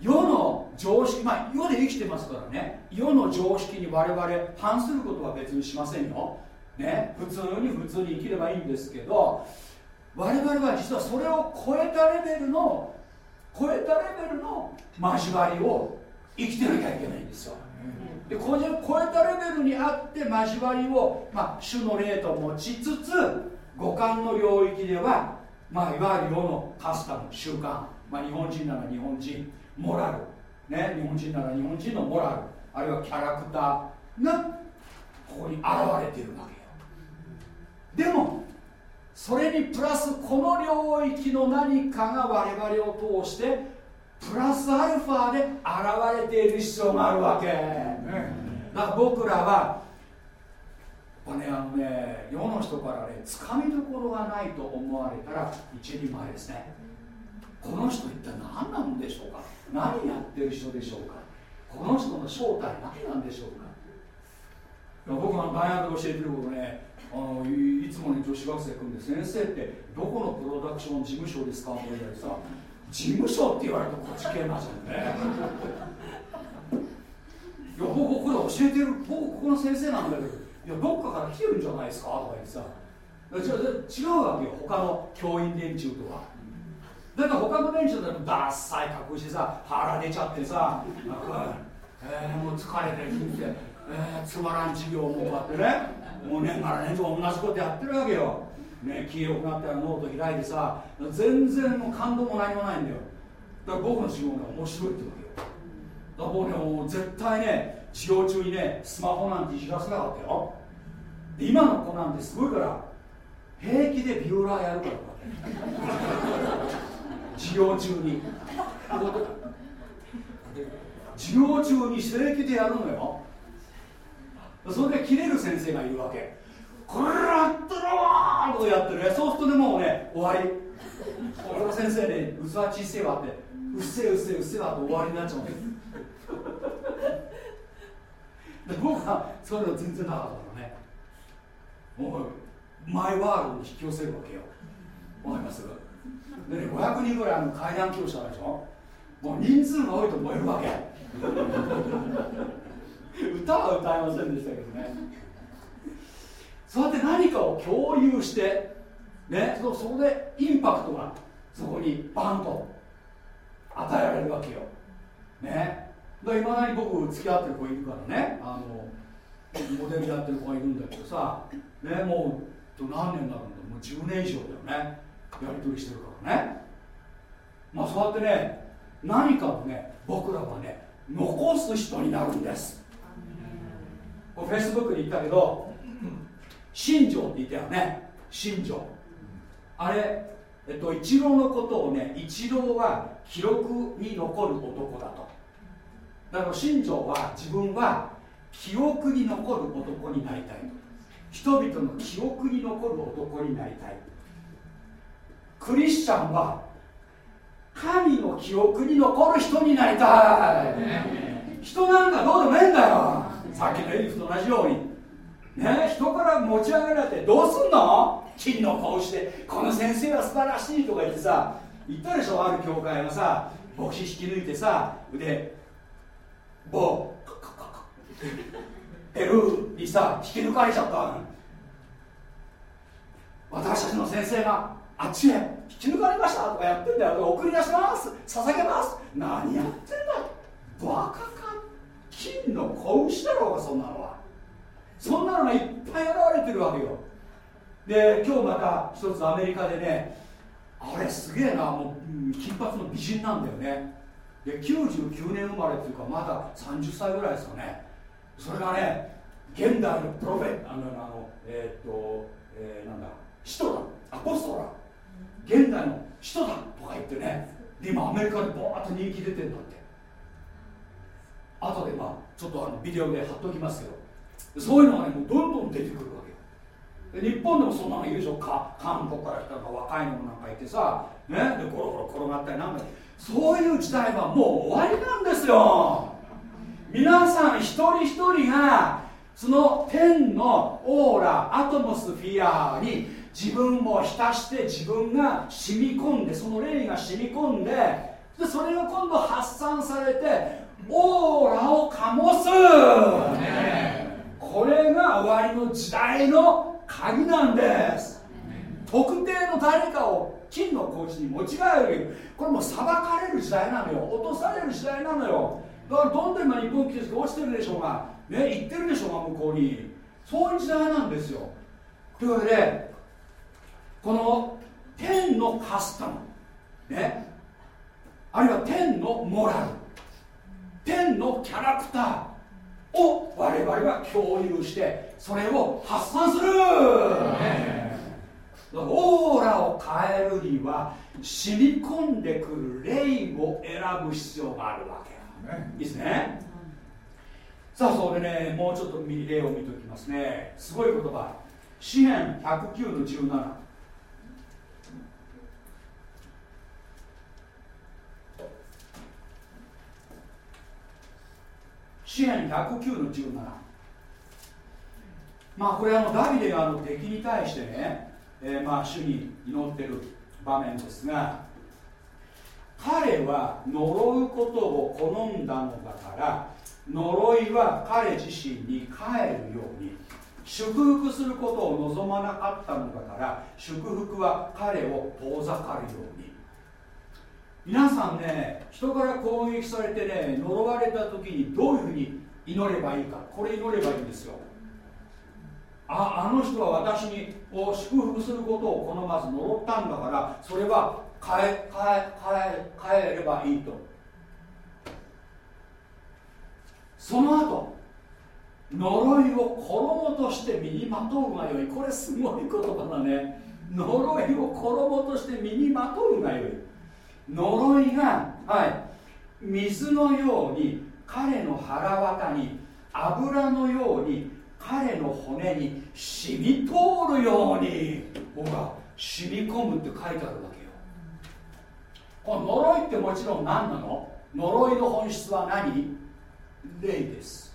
世の常識まあ世で生きてますからね世の常識に我々反することは別にしませんよ、ね、普通に普通に生きればいいんですけど我々は実はそれを超えたレベルの超えたレベルの交わりを生きてなきゃいけないんですよ。でこれ超えたレベルにあって交わりを、まあ、主の霊と持ちつつ五感の領域では、まあ、いわゆる世のカスタム習慣、まあ、日本人なら日本人モラル、ね、日本人なら日本人のモラル。あるいはキャラクターがここに現れているわけ。よでもそれにプラスこの領域の何かが我々を通してプラスアルファで現れている必要があるわけ、だから僕らはやっぱねあのね世の人からねつかみどころがないと思われたら一人前ですね。この人一体何なんでしょうか？何やってる人でしょうか？この人の正体何なんでしょうか？僕が大学で教えてることねあのいつもね女子学生組んで先生ってどこのプロダクション事務所ですか？って言われてさ事務所って言われるとこっち系なじゃんねいや僕ここで教えてる僕ここの先生なんだけどいやどっかから来てるんじゃないですか？とか言ってさ。違うわけよ他の教員連中とは。だから他の連中だとダッサい隠してさ腹出ちゃってさえー、もう疲れてきて、えー、つまらん授業もこうやってね。もう年がら年中同じことやってるわけよ。ね黄色くなったらノート開いてさ全然もう感動も何もないんだよ。だから僕の授業が面白いってわけよ。だから僕ねもう絶対ね授業中にねスマホなんていじらせなかったよ。今の子なんてすごいから平気でビューラーやるから授業中に。授業中に平気でやるのよ。それで切れる先生がいるわけ。これやったらわーとやってる。ねそうするとねもうね終わり。この先生ね器小せえわって。うっせえうっせえうっせえわって終わりになっちゃうわけ。で僕はそういうの全然なかったからね。もうマイワールドに引き寄せるわけよ。わかります？でね500人ぐらいの階段教師あるでしょ。もう人数が多いと燃えるわけ。歌は歌いませんでしたけどね。そうやって何かを共有してねそそこでインパクトがそこにバンと与えられるわけよ。ね。だいまだに僕付き合ってる子いるからね。あのモデルやってる子がいるんだけどさ。ねもう何年になるんだもう10年以上だよね。やり取りしてるからね。まあそうやってね何かをね僕らはね残す人になるんです。フェイスブックに言ったけど新庄って言ったよね。新庄。あれえっと一郎のことをね一郎は記録に残る男だと。だから新庄は自分は記憶に残る男になりたい。人々の記憶に残る男になりたい。クリスチャンは神の記憶に残る人になりたい。人なんかどうでもええんだよ。さっきのエリフと同じようにね人から持ち上げられてどうすんの？金の子をしてこの先生は素晴らしいとか言ってさ言ったでしょ？ある教会がさ牧師引き抜いてさ腕棒ペルーにさ引き抜かれちゃった私たちの先生があっちへ引き抜かれましたとかやってんだよ送り出します捧げます何やってんだバカか金の子牛だろうがそんなのは。そんなのがいっぱい現れてるわけよ。で今日また一つアメリカでねあれすげえなもう金髪の美人なんだよね。で99年生まれっていうかまだ30歳ぐらいですかね。それがね現代のプロフェあのあのえー、っと、えー、なんだ使徒だ。アポストラ現代の使徒だとか言ってねで今アメリカでボーッと人気出てるんだって。後でまあちょっとあのビデオで貼っときますけどそういうのがねもうどんどん出てくるわけ日本でもそんなのいるでしょ？か韓国から来たのか若いのなんかいてさね？でゴロゴロ転がったりなんかそういう時代はもう終わりなんですよ。皆さん一人一人がその天のオーラアトモスフィアに自分を浸して自分が染み込んでその霊が染み込んででそれが今度発散されてオーラを醸す、これが終わりの時代の鍵なんです。特定の誰かを金のコーチに持ち帰る。これも裁かれる時代なのよ。落とされる時代なのよ。だからどんどん今日本季節が落ちてるでしょうが。ね行ってるでしょうが向こうに。そういう時代なんですよ。というわけでこの天のカスタム。ね。あるいは天のモラル。天のキャラクターを我々は共有してそれを発散する、オーラを変えるには染み込んでくる霊を選ぶ必要があるわけ。いいですね。さあそれでねもうちょっと例を見ておきますね。すごい言葉。詩篇109の17詩篇109の17まあこれあのダビデがあの敵に対してね、えー、まあ主に祈ってる場面ですが彼は呪うことを好んだのだから呪いは彼自身に帰るように祝福することを望まなかったのだから祝福は彼を遠ざかるように。皆さんね人から攻撃されてね呪われた時にどういうふうに祈ればいいか。これ祈ればいいんですよ。ああの人は私にを祝福することを好まず呪ったんだからそれは変え変え変え変えればいいと。その後呪いを衣として身にまとうがよい。これすごい言葉だね。呪いを衣として身にまとうがよい。呪いが、はい、水のように彼の腹渡に油のように彼の骨に染み通るようにほら染み込むって書いてあるわけよ。この呪いってもちろん何なの？呪いの本質は何？霊です。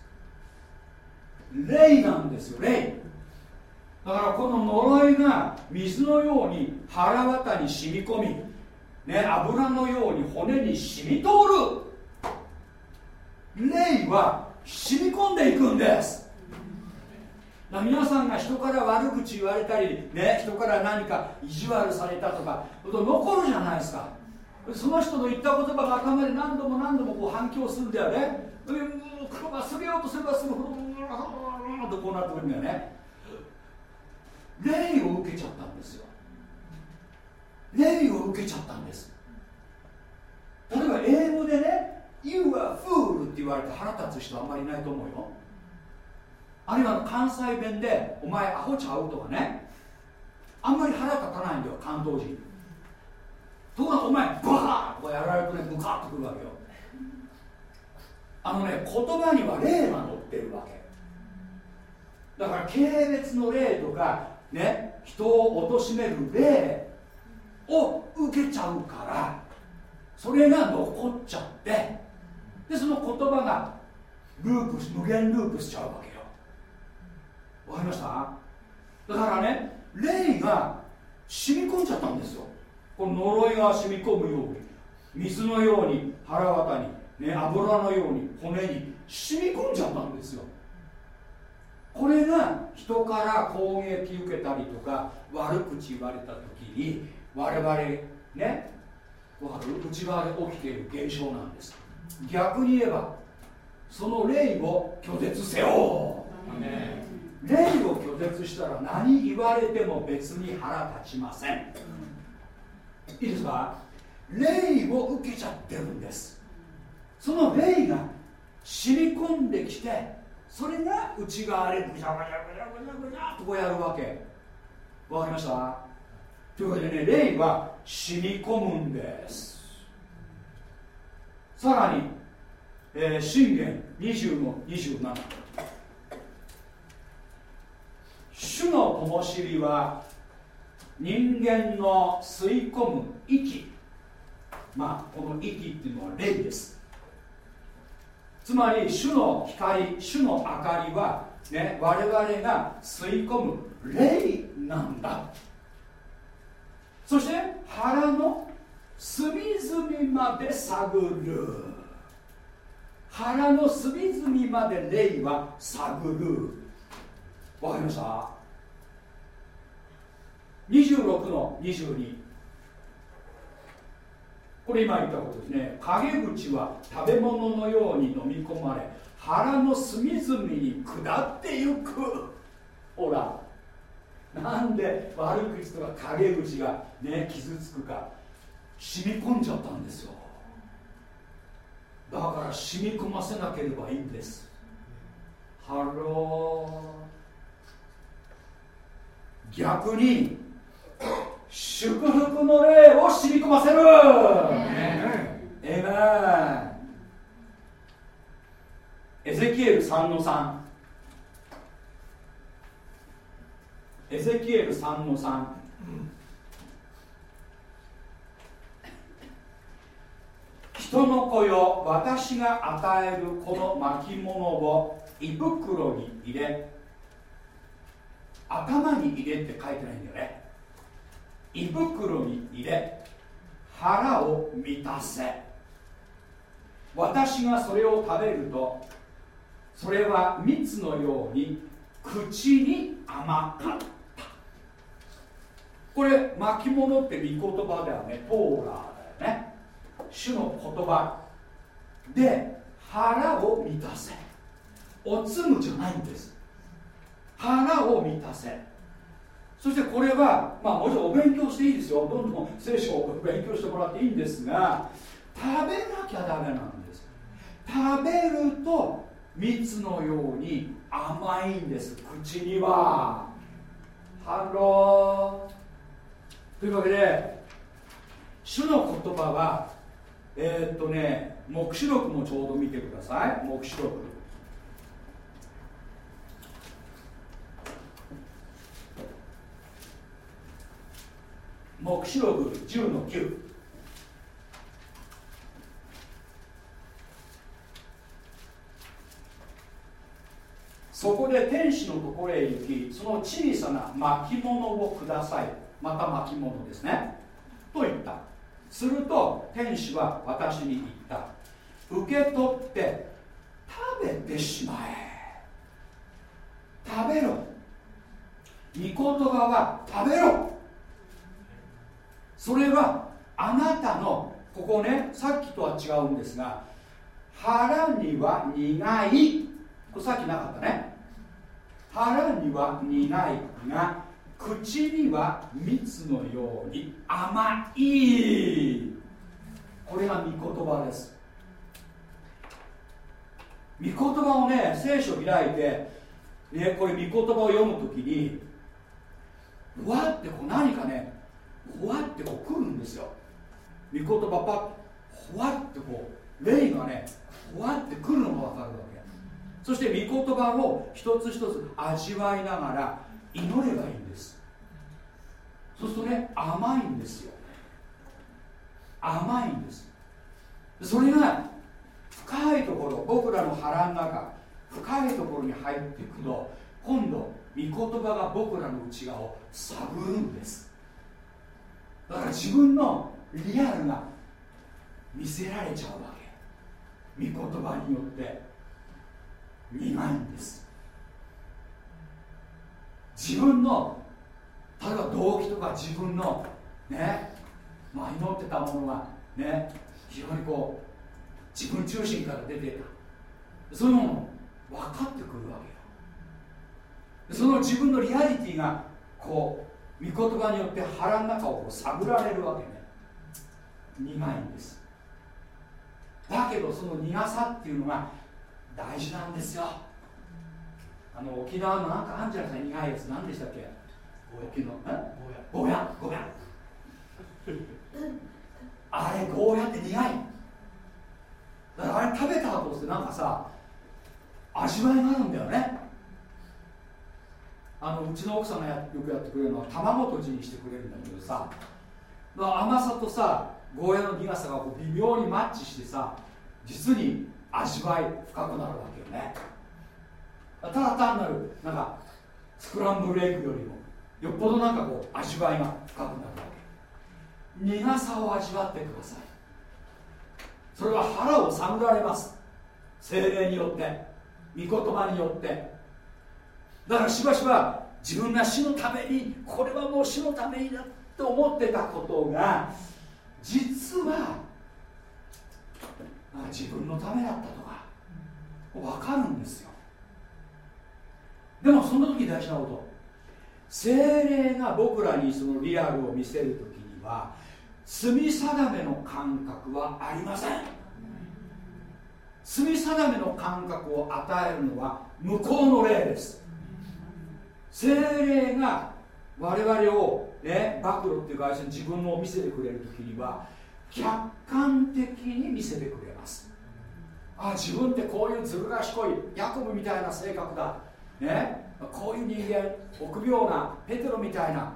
霊なんですよ霊。だからこの呪いが水のように腹渡に染み込みね、油のように骨に染み通る。霊は染み込んでいくんです。皆さんが人から悪口言われたり、ね、人から何か意地悪されたとか残るじゃないですか。その人の言った言葉が頭で何度も何度もこう反響するんだよね。忘れようとすればするほどとこうなってくるんだよね霊を受けちゃったんですよ霊を受けちゃったんです。例えば英語でね You are fool って言われて腹立つ人あんまりいないと思うよ。あるいは関西弁でお前アホちゃう？とかね。あんまり腹立たないんだよ関東人。ところがお前バーとかやられるとねブカッとくるわけよ。あのね言葉には霊が乗ってるわけ。だから軽蔑の霊とかね人を貶める霊を受けちゃうからそれが残っちゃってでその言葉がループ無限ループしちゃうわけよ。わかりました？だからね霊が染み込んじゃったんですよ。この呪いが染み込むように水のように腹渡に、ね、油のように骨に染み込んじゃったんですよ。これが人から攻撃受けたりとか悪口言われた時に我々ね内側で起きている現象なんです。逆に言えばその霊を拒絶せよ。霊を拒絶したら何言われても別に腹立ちません。いいですか？霊を受けちゃってるんです。その霊が染み込んできてそれが内側でぐちゃぐちゃぐちゃぐちゃぐちゃとこうやるわけ。わかりました？というわけでね霊は染み込むんです。さらに、えー、信玄20の27主の灯火は人間の吸い込む息。まあこの息っていうのは霊です。つまり主の光主の明かりは、ね、我々が吸い込む霊なんだ。そして腹の隅々まで探る。腹の隅々まで霊は探る。わかりました？26の22これ今言ったことですね。陰口は食べ物のように飲み込まれ腹の隅々に下ってゆく。ほら。なんで悪口とか陰口がね傷つくか染み込んじゃったんですよ。だから染み込ませなければいいんです。 Hello。逆に祝福の霊を染み込ませる。えめエゼキエル3の3エゼキエル3の3、人の子よ私が与えるこの巻物を胃袋に入れ頭に入れって書いてないんだよね。胃袋に入れ腹を満たせ。私がそれを食べるとそれは蜜のように口に甘かった。これ巻物って御言葉ではね。トーラーだよね。主の言葉。で腹を満たせ。おつむじゃないんです。腹を満たせ。そしてこれはまあもちろんお勉強していいですよ。どんどん聖書を勉強してもらっていいんですが食べなきゃダメなんです。食べると蜜のように甘いんです。口には。ハロというわけで主の言葉はえー、っとね黙示録もちょうど見てください。黙示録。黙示録10の9そこで天使のところへ行きその小さな巻物をください。また巻物ですね。と言った。すると天使は私に言った。受け取って食べてしまえ。食べろ。御言葉は食べろ。それはあなたのここねさっきとは違うんですが腹には苦い。これさっきなかったね。腹には苦いが口には蜜のように甘い。これが御言葉です。御言葉をね聖書を開いて、ね、これ御言葉を読むときにふわってこう何かねふわってこう来るんですよ。御言葉パッふわってこう霊がねふわって来るのが分かるわけ。そして御言葉を一つ一つ味わいながら祈ればいいんです。そうするとね甘いんですよ。甘いんです。それが深いところ僕らの腹の中深いところに入っていくと今度御言葉が僕らの内側を探るんです。だから自分のリアルが見せられちゃうわけ。御言葉によって。苦いんです。自分の例えば動機とか自分のねまあ祈ってたものがね非常にこう自分中心から出てた。そういうもの分かってくるわけよ。その自分のリアリティがこう御言葉によって腹の中を探られるわけね。苦いんです。だけどその苦さっていうのが大事なんですよ。あの沖縄のなんかあんじゃないですか苦いやつ何でしたっけ？沖縄ゴーヤ。ゴーヤ。あれゴーヤって苦い。だからあれ食べた後ってなんかさ味わいがあるんだよね。あのうちの奥さんがよくやってくれるのは卵とじにしてくれるんだけどさ甘さとさゴーヤの苦さがこう微妙にマッチしてさ実に味わい深くなるわけよねただ単なるなんかスクランブルエッグよりもよっぽどなんかこう味わいが深くなるわけ苦さを味わってください。それは腹を探られます。精霊によって御言葉によってだからしばしば自分が死のためにこれはもう死のためにだと思ってたことが実は自分のためだったとか分かるんですよ。でもその時大事なこと。精霊が僕らにそのリアルを見せる時には罪定めの感覚はありません。罪定めの感覚を与えるのは向こうの霊です。精霊が我々をね暴露っていうか自分のを見せてくれる時には客観的に見せてくれます。あ自分ってこういうずる賢いヤコブみたいな性格だ。ね。こういう人間臆病なペテロみたいな。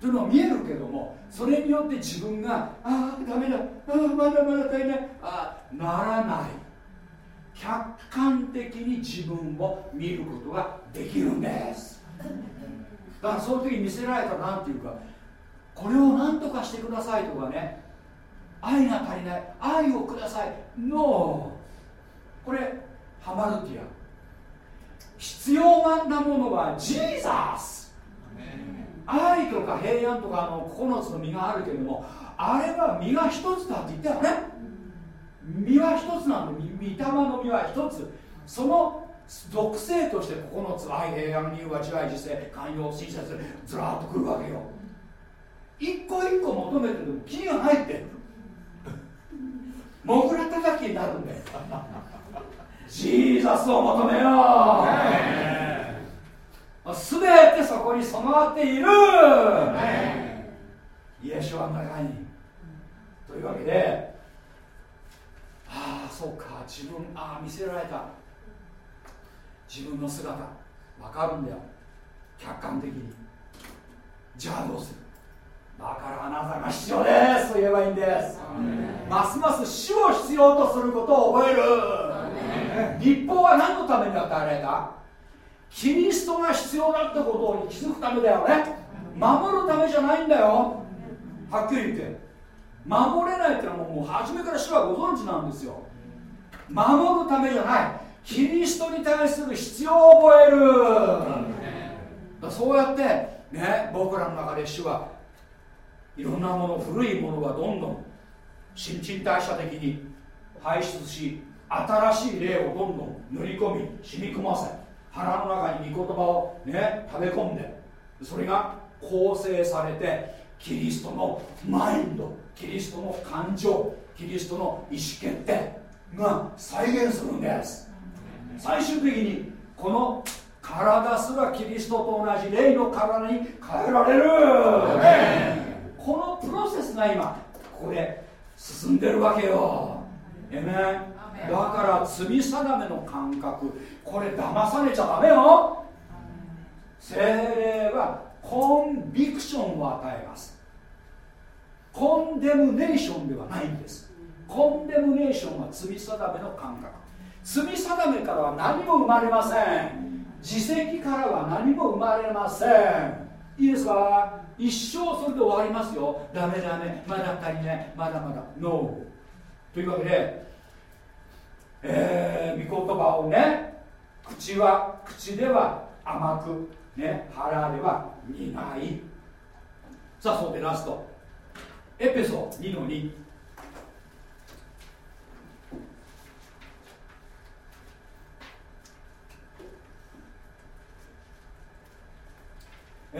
というのは見えるけどもそれによって自分がああダメだ。ああまだまだ足りない。ああならない。客観的に自分を見ることができるんです。だからそういう時に見せられたら何ていうかこれを何とかしてくださいとかね。愛が足りない。愛をください。NO これハマルティア。必要なものはジーザス。愛とか平安とかあの9つの実があるけれどもあれは実が一つだって言ったよね。実は一つなんで御霊の実は一つ。その属性として9つ愛平安理由は自愛自制寛容親切ずらっとくるわけよ。一個一個求めてる気がないって。モグラ叩きになるんだよジーザスを求めよう。すべてそこに備わっている。イエシュアの中に。というわけでああそうか。自分ああ見せられた。自分の姿。わかるんだよ。客観的に。じゃあどうする？だからあなたが必要です。と言えばいいんです。ますます死を必要とすることを覚える立法は何のために与えられた？キリストが必要だってことに気づくためだよね。守るためじゃないんだよ。はっきり言って。守れないってのはもう初めから主はご存知なんですよ。守るためじゃない。キリストに対する必要を覚える。そうやってね僕らの中で主はいろんなもの古いものがどんどん新陳代謝的に排出し新しい霊をどんどん塗り込み染み込ませ腹の中に御言葉をね食べ込んでそれが構成されてキリストのマインドキリストの感情キリストの意思決定が再現するんです。最終的にこの体すらキリストと同じ霊の体に変えられる。このプロセスが今ここで進んでるわけよ。えめだから罪定めの感覚。これ騙されちゃダメよ。精霊はコンビクションを与えます。コンデムネーションではないんです。コンデムネーションは罪定めの感覚。罪定めからは何も生まれません。自責からは何も生まれません。いいですか？一生それで終わりますよ。ダメダメ。まだ足りない。まだまだ。ノーというわけでえー、御言葉をね口は口では甘くね腹では苦い。さあそれでラスト。エペソ2の2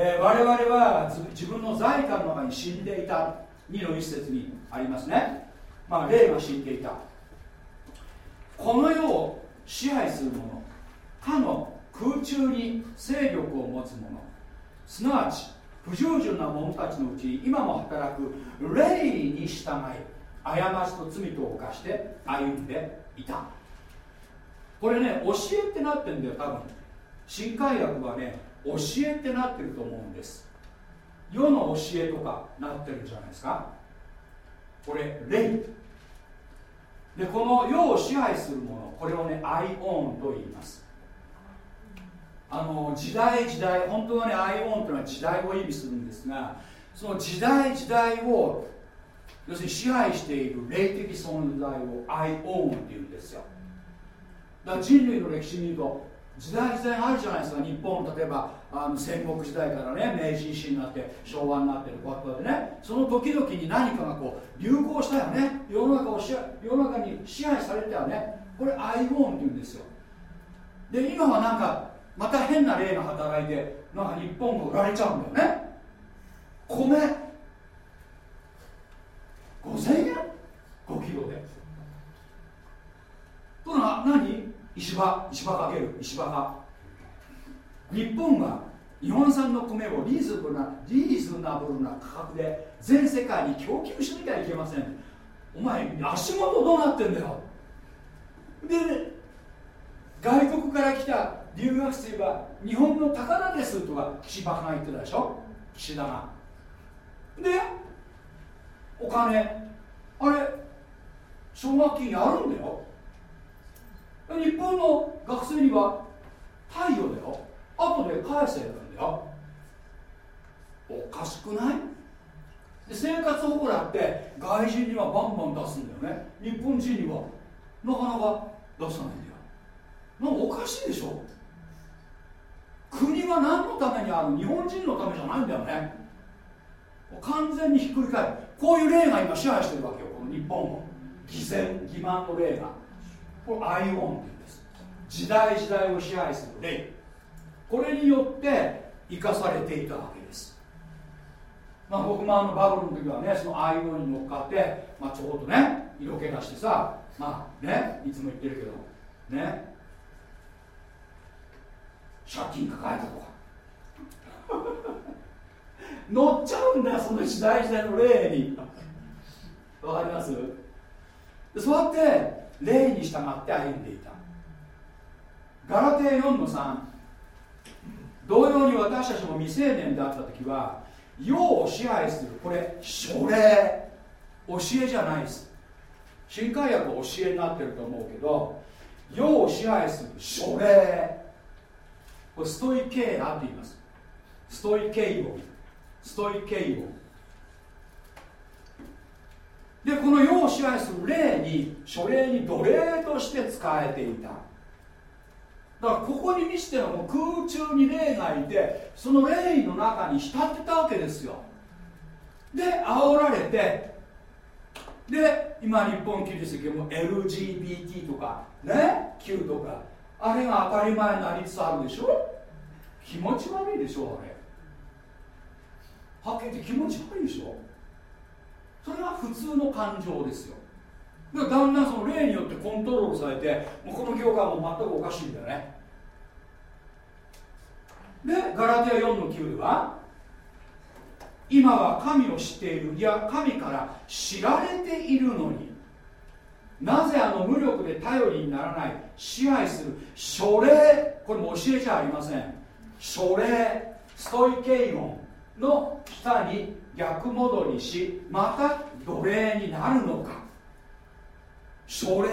えー、我々は自分の財産の中に死んでいた。2の一節にありますね。まあ霊が死んでいた。この世を支配する者かの空中に勢力を持つ者すなわち不従順な者たちのうち今も働く霊に従い過ちと罪とを犯して歩んでいた。これね教えってなってんだよ多分。新海薬はね教えってなってると思うんです。世の教えとかなってるんじゃないですか。これ霊。でこの世を支配するものこれをねアイオンと言います。あの時代時代本当はねアイオンというのは時代を意味するんですがその時代時代を要するに支配している霊的存在をアイオンっていうんですよ。だから人類の歴史に言うと時代時代あるじゃないですか日本。例えばあの戦国時代からね明治維新になって昭和になってるこうやってねその時々に何かがこう流行したよね。世の中を世の中に支配されたよね。これアイゴーンって言うんですよ。で今はなんかまた変な例が働いてなんか日本が売られちゃうんだよね。米。5000円？5キロで。とは何？石破。石破かける。石破が日本が日本産の米をリーズナブルなリーズナブルな価格で全世界に供給しなきゃいけません。お前足元どうなってんだよ。で外国から来た留学生は日本の宝ですとか岸場が言ってたでしょ？岸田が。でお金。あれ奨学金やるんだよ。日本の学生には太陽だよ。後で返せるんだよ。おかしくない？で生活保護だって外人にはバンバン出すんだよね。日本人には。なかなか出さないんだよ。なんかおかしいでしょ？国は何のためにある？日本人のためじゃないんだよね。完全にひっくり返る。こういう例が今支配してるわけよこの日本を。偽善欺瞞の例が。これアイオンって言うんです。時代時代を支配する例。これによって生かされていたわけです、まあ、僕もあのバブルの時はねそのアイオンに乗っかって、まあ、ちょうどね色気出してさまあねいつも言ってるけどね。借金抱えたとか。乗っちゃうんだよその時代時代の例に。わかります？そうやって例に従って歩んでいた。ガラテー4の3同様に私たちも未成年であった時は世を支配する。これ書類。教えじゃないです。新海薬は教えになってると思うけど世を支配する書類。これストイケーアって言います。ストイケイオストイケイオでこの世を支配する霊に書類に奴隷として使えていた。だからここに見せてのも空中に霊がいてその霊の中に浸ってたわけですよ。で煽られてで今日本キリスト教も LGBT とかね Q とかあれが当たり前になりつつあるでしょ？気持ち悪いでしょあれ。はっきり言って気持ち悪いでしょ？それは普通の感情ですよ。だだんだんその例によってコントロールされてもうこの業界も全くおかしいんだよね。でガラテア4の9では今は神を知っている。いや神から知られているのになぜあの無力で頼りにならない支配する書類これも教えじゃありません。書類ストイケイゴンの下に逆戻りしまた奴隷になるのか。書類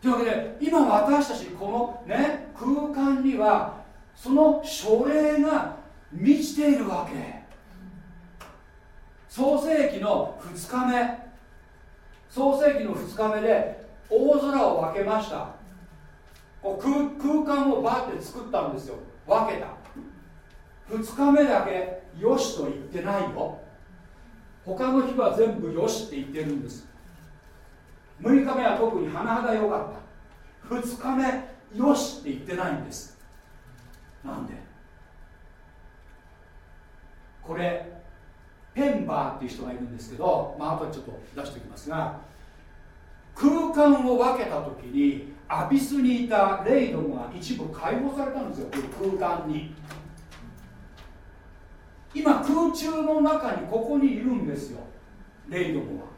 というわけで今私たちこのね空間にはその書類が満ちているわけ。創世紀の2日目。創世紀の2日目で大空を分けました。こう空空間をバッて作ったんですよ。分けた。2日目だけよしと言ってないよ。他の日は全部よしって言ってるんです。6日目は特に甚だ良かった。2日目よしって言ってないんです。なんで？これペンバーっていう人がいるんですけど、まあ後でちょっと出しておきますが空間を分けた時にアビスにいたレイドムが一部解放されたんですよ空間に。今空中の中にここにいるんですよレイドムは。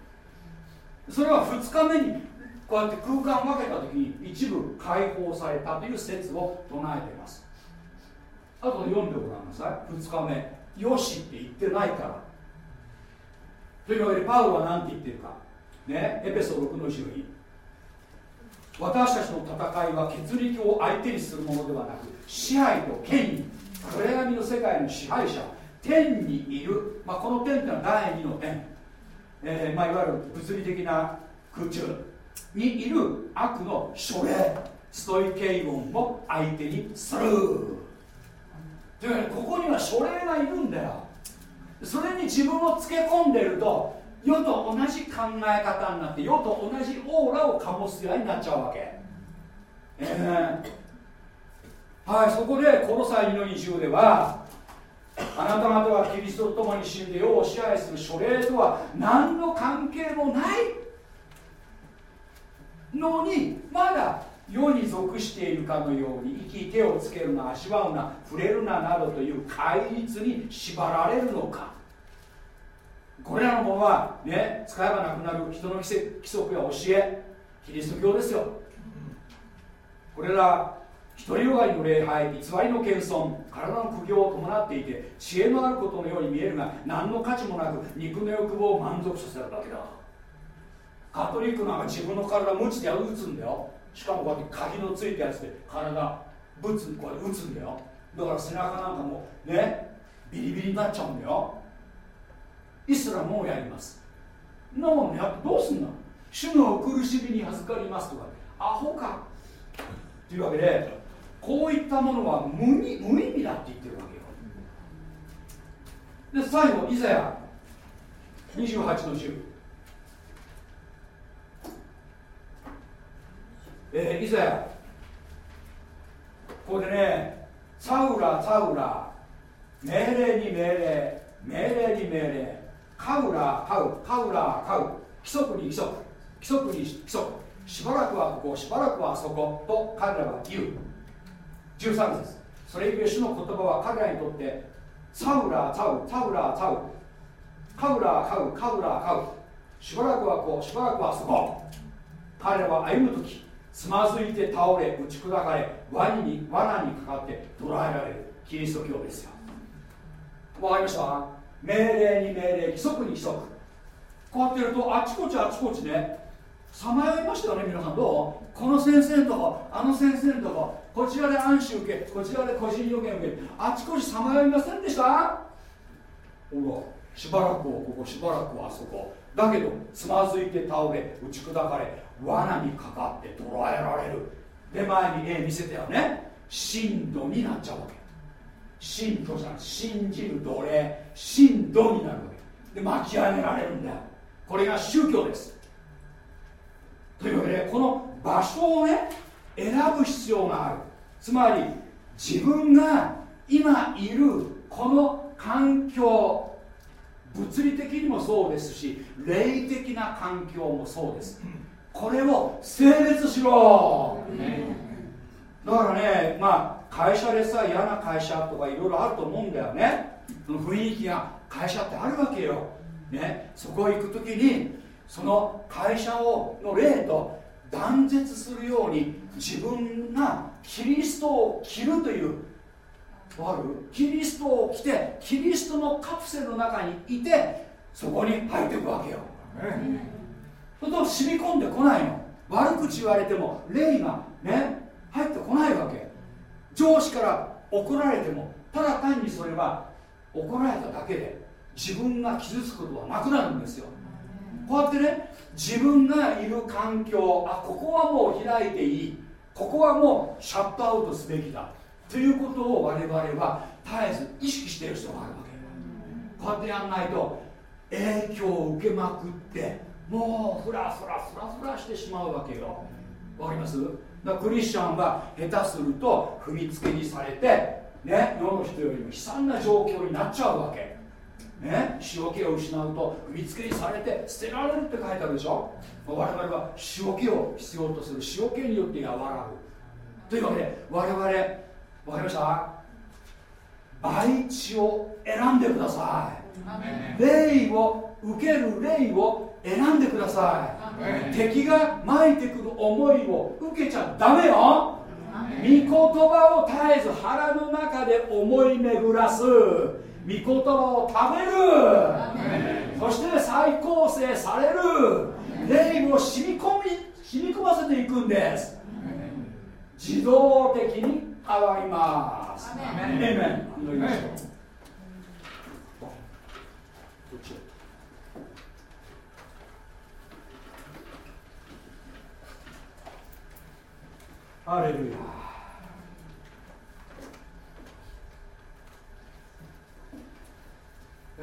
それは2日目にこうやって空間を分けた時に一部解放されたという説を唱えています。あと読んでごらんなさい。2日目。よしって言ってないから。というわけでパウロは何て言ってるか。ね。エペソ6の1に。私たちの戦いは血力を相手にするものではなく支配と権威暗闇の世界の支配者。天にいる、まあ、この天というのは第二の天、えーまあ、いわゆる物理的な空中。にいる悪の書類。ストイケイゴンも相手にする。というわけでここには書類がいるんだよ。それに自分をつけ込んでると世と同じ考え方になって世と同じオーラを醸すようになっちゃうわけ、えー、はいそこでこの際2の20ではあなた方はキリストと共に死んで世を支配する書類とは何の関係もないのにまだ世に属しているかのように生き手をつけるな足場うな。触れるななどという戒律に縛られるのか。これらのものはね使えばなくなる人の規則や教えキリスト教ですよ。これら独りよがりの礼拝偽りの謙遜体の苦行を伴っていて知恵のあることのように見えるが何の価値もなく肉の欲望を満足させるだけだ。カトリックなんか自分の体無知で打つんだよ。しかもこうやって鍵のついたやつで体ぶつこうやって打つんだよ。だから背中なんかもねビリビリになっちゃうんだよ。イスラムをやります。なもんやってどうすんの？主の苦しみに預かりますとかアホか。というわけでこういったものは無無意味だって言ってるわけよ。で最後イザヤ28の10えー、イザヤここでねサウラサウラ命令に命令命令に命令カウラカウカウラカウ規則に規則規則に規則しばらくはここしばらくはそこと彼らは言う。13節。それゆえ主の言葉は彼らにとってサウラーサウサウラーサウ。カウラーカウカウラーカウ。しばらくはこうしばらくはそこ彼らは歩む時つまずいて倒れ打ち砕かれワニに罠にかかって捕らえられる。キリスト教ですよ。わかりました？命令に命令規則に規則こうやってやるとあちこちあちこちねさまよいましたよね皆さん。どう？この先生のとこあの先生のとこ。こちらで暗視受けこちらで個人予言受け。あちこちさまよいませんでした？ほらしばらくをここしばらくはあそこ。だけどつまずいて倒れ打ち砕かれ罠にかかって捕らえられる。で前に絵見せたよね。信徒になっちゃうわけ。信徒じゃん信じる奴隷信徒になるわけ。で巻き上げられるんだよ。これが宗教です。というわけでこの場所をね選ぶ必要がある。つまり自分が今いるこの環境物理的にもそうですし霊的な環境もそうです。これを整列しろ、だからねまあ会社でさ嫌な会社とかいろいろあると思うんだよね。その雰囲気が会社ってあるわけよ、ね、そこ行く時にその会社をの霊と断絶するように自分がキリストを着るというわかる？キリストを着てキリストのカプセルの中にいてそこに入っていくわけよ、ねそと染み込んでこないの。悪口言われても霊がね入ってこないわけ。上司から怒られてもただ単にそれは怒られただけで自分が傷つくことはなくなるんですよ。こうやってね自分がいる環境あここはもう開いていいここはもうシャットアウトすべきだということを我々は絶えず意識している人があるわけ。こうやってやんないと影響を受けまくってもうフラフラフラフラしてしまうわけよ。わかります。だクリスチャンは下手すると踏みつけにされてね世の人よりも悲惨な状況になっちゃうわけ。ね塩気を失うと踏みつけにされて捨てられるって書いてあるでしょ？我々は塩気を必要とする。塩気によって和らぐ。というわけで我々分かりました？培地を選んでください。霊を受ける霊を選んでください。敵がまいてくる思いを受けちゃダメよ。御言葉を絶えず腹の中で思い巡らす御言葉を食べる。そして再構成される。霊を染み込み染み込ませていくんです。自動的に変わります。エメン祈りましょうハレルヤ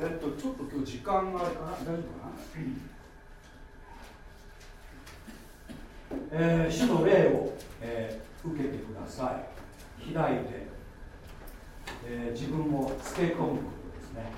えっとちょっと今日時間があるかな？大丈夫かな？えー、主の霊を、えー、受けてください。開いて、えー、自分をつけ込むことですね。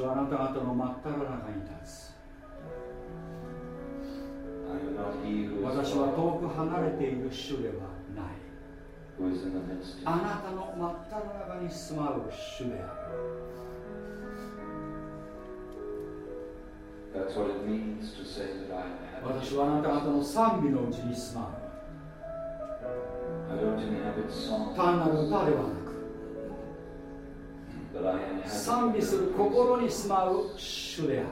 主はあなた方の真っ只中に立つ。私は遠く離れている主ではない。あなたの真っ只中に住まう主であるは私はあなた方の賛美のうちに住まう。単なる歌ではない。賛美する心に住まう主である。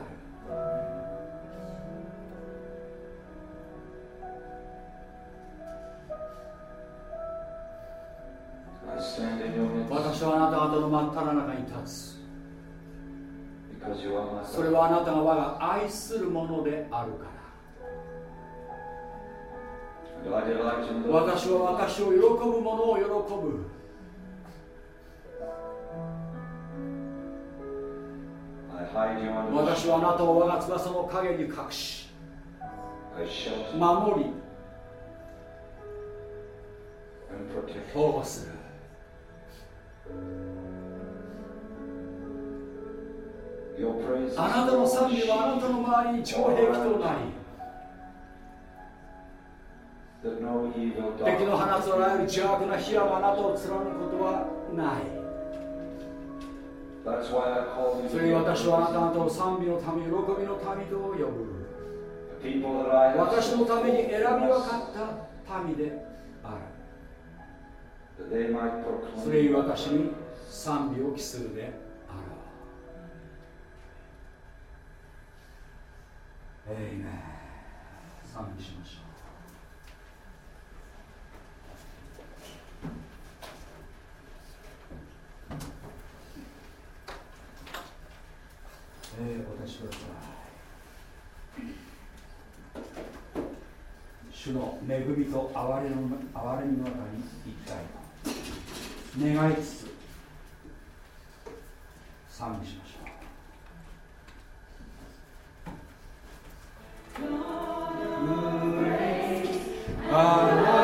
私はあなた方の真っ只中に立つ。それはあなたが我が愛するものであるから。私は私を喜ぶ者を喜ぶ私はあなたを我が翼の陰に隠し守り保護する。あなたの賛美はあなたの周りに超兵器となり敵の放つあらゆる邪悪な火はあなたを貫くことはないそれに私はあなた方を賛美のため喜びの民と呼ぶ私のために選び分かった民であるそれに私に賛美を期するであろうえいめ賛美しましょうえー、お出しください主の恵みと憐れの憐れみの中に行きたいと願いつつ賛美しましょう。あ